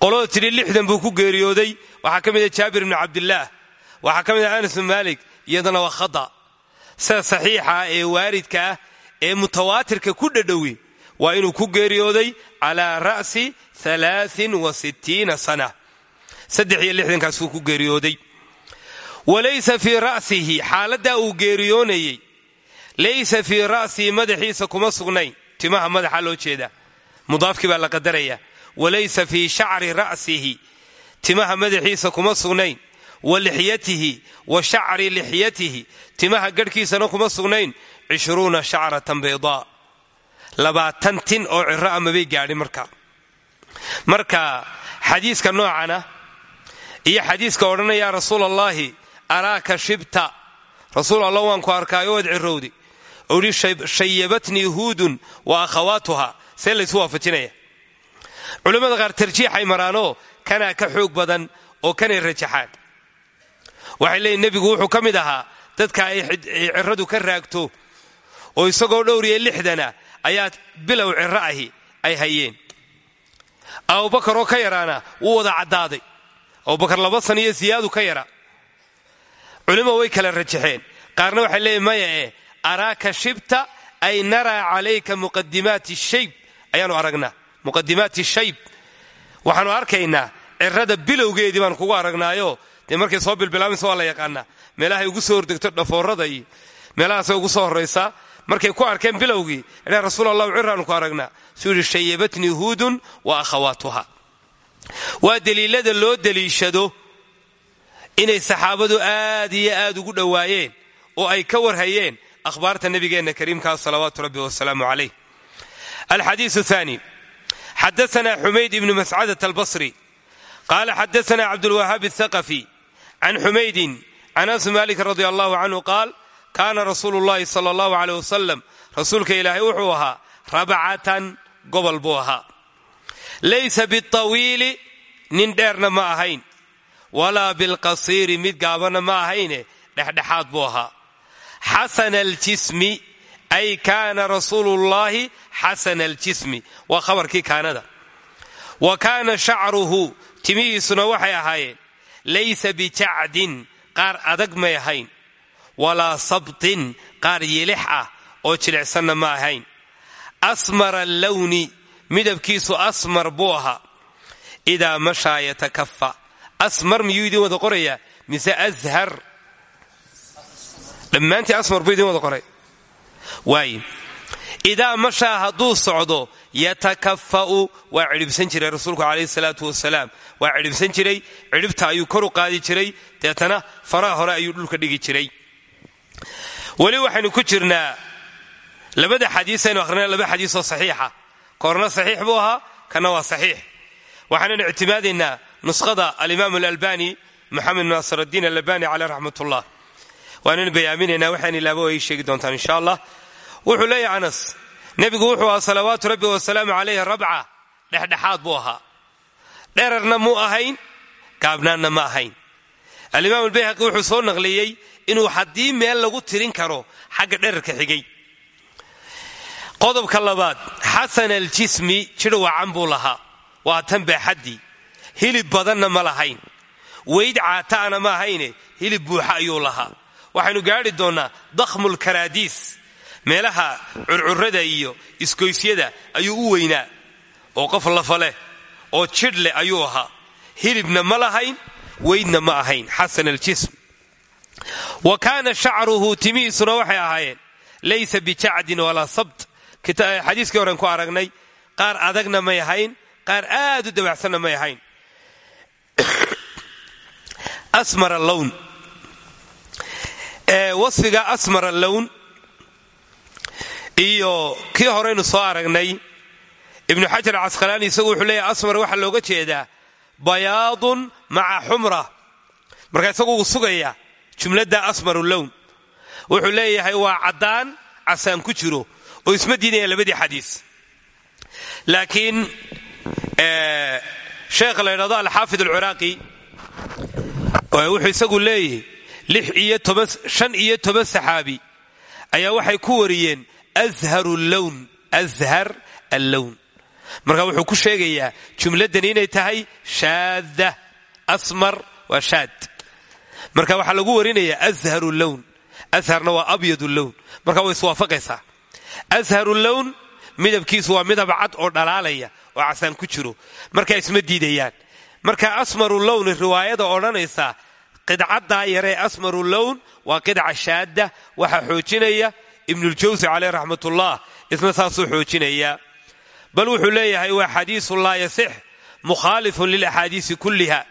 Qolada tidhi lixdan buu ku geeriyooday waxaa ka mid ah jaabir ibni cabdillaah waxaa ka mid ah anas bin maalik iyadana waa khada. Sida saxiixa ee waaridka ah ee mutawaatirka ku dhadhowi waa inuu ku geeriyooday calaa ra'si alaain wa sittiina sana. Saddex iyo lixdankaasuu ku geeriyooday. Walaysa fii ra'sihi xaaladdaa uu geeriyoonayey. Laysa fii ra'sihi madaxiisa kuma sugnayn timaha madaxa loo jeedaa mudaafkii baa la qadaraya walaysa fii shacri ra'sihi timaha madaxiisa kuma sugnayn. Wa lixyatihi wa shacri lixyatihi timaha garhkiisana kuma sugnayn cishruuna shacratan baydaa labaatan tin oo ciro ama bay gaadhin marka marka xadiiska noocana iyo xadiiska odhanaya yaa rasuul allaahi araaka shibta rasuul allah waan ku arkaayo waad cirowdi odhi shayabatnii huudun wa akhawaatuha see laysu waafajinaya culimmada qaar tarjiixay maraanoo kanaa ka xoog badan oo kanay rajaxaan waxay leeyiin nebigu wuxuu ka mid ahaa dadka ay ciradu ka raagto oo isagoo dhowriya lixdana ayaa bilow ciro ahi ay hayeen. Abubakar oo ka yaraana wuu wada caddaaday. Abubakar laba san iyo siyaadu ka yara. Culimo way kala rajaxeen qaarna waxay leeyiin maya e araaka shibta ay naraa calayka muqadimaati shayb. Ayaanu aragnaa muqadimaati shayb. Waxaanu arkaynaa cirada bilowgeedii baanu kugu aragnaayo. Dee markay soo bilbilaamaysa waa la yaqaanaa. Meelahay ugu soo hordegto dhafoorada iyo meelahaasay ugu soo horraysaa markay ku arkeen bilowgii idhaa rasuul ciraanu ku aragnaa suu yidhi shayabatnii wa akhawaatuha. Waa deliilada loo deliishado inay saxaabadu aad iyo aad ugu dhowaayeen oo ay ka warhayeen akhbaarta nabigeenna kariimkaa salawaatu rabbi wasalaamu calayh. Alxadiiu aani xadaana xumayd ibnu mascadat albasri qaala xadaana cabdulwahaab athaqafi can xumaydin can anas malik radi allahu canhu kaana rasuulu llahi sala allahu aleyh wasalam rasuulka ilaahay wuxuu ahaa rabcatan gobol buu ahaa. Laysa bitawiili nin dheerna ma ahayn. Walaa bilqasiiri mid gaabana ma ahayne dhexdhexaad buu ahaa. Xasana aljismi ay kaana rasuulu llaahi xasana aljismi. Waa khabarkii kaanada. Wa kaana shacruhu timihiisuna waxay ahaayeen. Laysa bijacdin qaar adag may ahayn walaa sabtin qaar yilix ah oo jilicsanna ma ahayn asmara allawni midabkiisu asmar buu ahaa idaa mashaa yatakafa asmar miyuu idin wada qorayaa mise ashar dhammaantii asmar buu idin wada qoray waaye idaa mashaa hadduu socdo yatakafa'u waa cidhibsan jiray rasuulku calayhi salaatu wasalaam waa cidhibsan jiray cidhibta ayuu kor u qaadi jiray deetana faraha hore ayuu dhulka dhigi jiray weli waxaynu ku jirnaa labada xadiis aynu akhrina laba xadiisoo saxiixa. Korna saxiix buu ahaa kana waa saxiix. Waxaanaynu ictimaadaynaa nuskhada alimaam alalbani moxamed naasiradiin alalbani caleyh raxmatullah waanaynu bayaaminaynaa waxaan ilaaba ay sheegi doontaan insha allah. Wuxuu leeyahay anas nebigu wuxuu ahaa salawaatu rabbi wasalaamu calayhi rabca dhexdhexaad buu ahaa. Dherarna mu ahayn gaabnaanna ma ahayn. Alimaam albayhaqi wuxuu soo naqliyey inuu haddii meel lagu tirin karo xagga dherarka xigay. Qodobka labaad xasan aljismi jidh wacan buu lahaa. Waa tan baaxaddii hilib badanna ma lahayn. Weyd caata'ana ma ahayne hilib buuxa ayuu lahaa. Waxaynu gaadhi doonnaa dakhmulkaraadiis meelaha curcurrada iyo isgoysyada ayuu u weynaa. Oo qof lafa leh oo jidh leh ayuu ahaa. Hilibna ma lahayn weydna ma ahayn. Xasan aljism wa kaana shacruhu timihiisuna waxay ahaayeen. Laysa bijacdin walaa sabt. Xadiiskii horen ku aragnay qaar adagna may ahayn qaar aad u dabacsanna may ahayn. Asmar allown wasfiga asmar allown iyo kii horeynu soo aragnay ibnu xajar casqalaani isagu wuxuu leeyahy asmar waxaa looga jeedaa bayaadun maca xumra. Markaa isagu uu jumladda asmaru lown wuxuu leeyahay waa caddaan casaan ku jiro oo isma diidaya labadii xadiis. Laakiin sheekha la ydhahdo alxaafid alciraaqi wuxuu isagu leeyahay shan iyo toban saxaabi ayaa waxay ku wariyeen ashar allown marka wuxuu ku sheegayaa jumladdan inay tahay shaadda asmar waa shaad marka waxaa lagu warinayaa asharu lown asharna waa abyad lown marka way iswaafaqaysaa asharu lown midabkiisu waa midab cad oo dhalaalaya oo casaan ku jiro. Marka isma diidayaan. Marka asmaru lowni riwaayada odhanaysa qidcaddaa yaree asmaru lown waa qidca shaadda waxaa xoojinaya ibnuljawsi caleyh raxmatullah isna saasuu xoojinayaa bal wuxuu leeyahay waa xadiisun laa yasix mukhaalifun lilaxaadiisi kulliha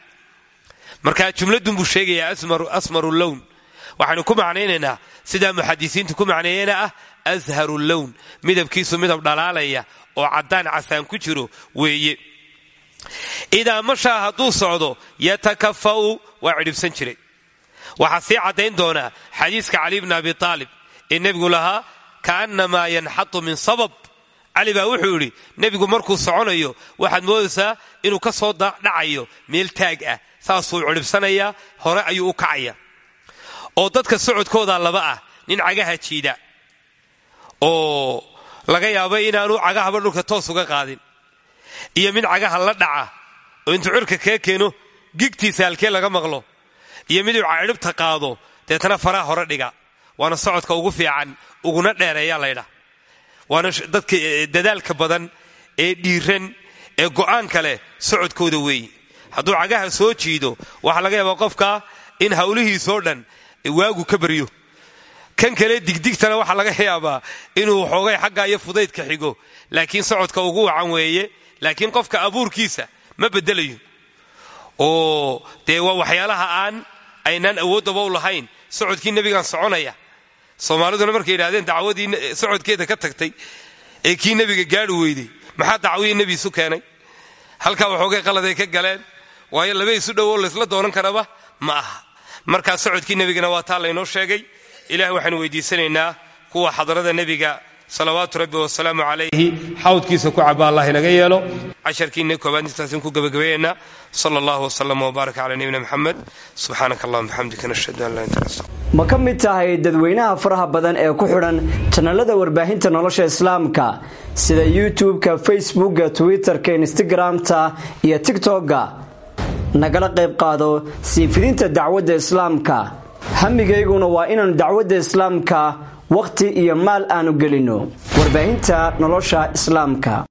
markaa jumladun buu sheegayaa asmaru lown. Waxaynu ku macnaynaynaa sidaa muxadisiintu ku macneeyena ah asharu lown. Midabkiisu midab dhalaalaya oo caddaan casaan ku jiro weeye. Idaa mashaa hadduu socdo yatakafa'u waa cidhibsan jiray. Waxaa sii caddayn doonaa xadiiska cali bni abi aalib ee nebigu lahaa kaannamaa yanxatu min sabab. Cali baa wuxuu yidhi nebigu markuu soconayo waxaad moodaysaa inuu ka soo dhacayo meel taag ah saasuu cidhibsanayaa hore ayuu u kacaya. Oo dadka socodkooda laba ah nin cagaha jiida oo laga yaabo inaanu cagahaba dhulka toos uga qaadin iyo mid cagaha la dhaca oo intuu cirka kee keeno gigtiisa halkee laga maqlo iyo miduu cidhibta qaado deetana faraha hore dhiga. Waana socodka ugu fiican uguna dheereeyaa laydha waana dadka dadaalka badan ee dhiiran ee go'aanka leh socodkooda weeye hadduu cagaha soo jiido waxaa laga yaabaa qofka in hawlihiisoo dhan waagu ka baryo. Kan kale digdigtana waxaa laga yaabaa inuu xoogay xagga iyo fudaydka xigo. Laakiin socodka ugu wacan weeye laakiin qofka abuurkiisa ma bedelayo. Oo dee waa waxyaalaha aan aynaan awooddaba u lahayn socodkii nebigan soconaya. Soomaaliduna markay yidhahdeen dacwadii socodkeeda ka tagtay ee kii nebiga gaadhi weyday. Maxaa dacwihii nebi isu keenay? Halkaa waxoogay qaladay ka galeen waayo laba isu dhowo laysla doonan karaba? Ma aha. Markaa socodkii nebigana waa taa sheegay. Ilaah waxaanu weydiisanaynaa kuwa xadarada nebiga salawaatu rabbi wasalaamu calayhi xawdkiisa ku caba allah inaga yeelo. Casharkiina koobaad intaasin ku gebagabeeyaynaa sala allahu wasalama wbaaraka calaa nabiyina maxamed subxaanaka allahuma bixamdika nashhadu an laa anta ma ka mid tahay dadweynaha faraha badan ee ku xidhan janalada warbaahinta nolosha islaamka sida youtube-ka facebookga twitter-ka instagram-ta iyo tigtokga nagala qayb qaado sii fidinta dacwadda islaamka. Hamigayguna waa inaanu dacwadda islaamka wakhti iyo maal aanu gelino. Warbaahinta nolosha islaamka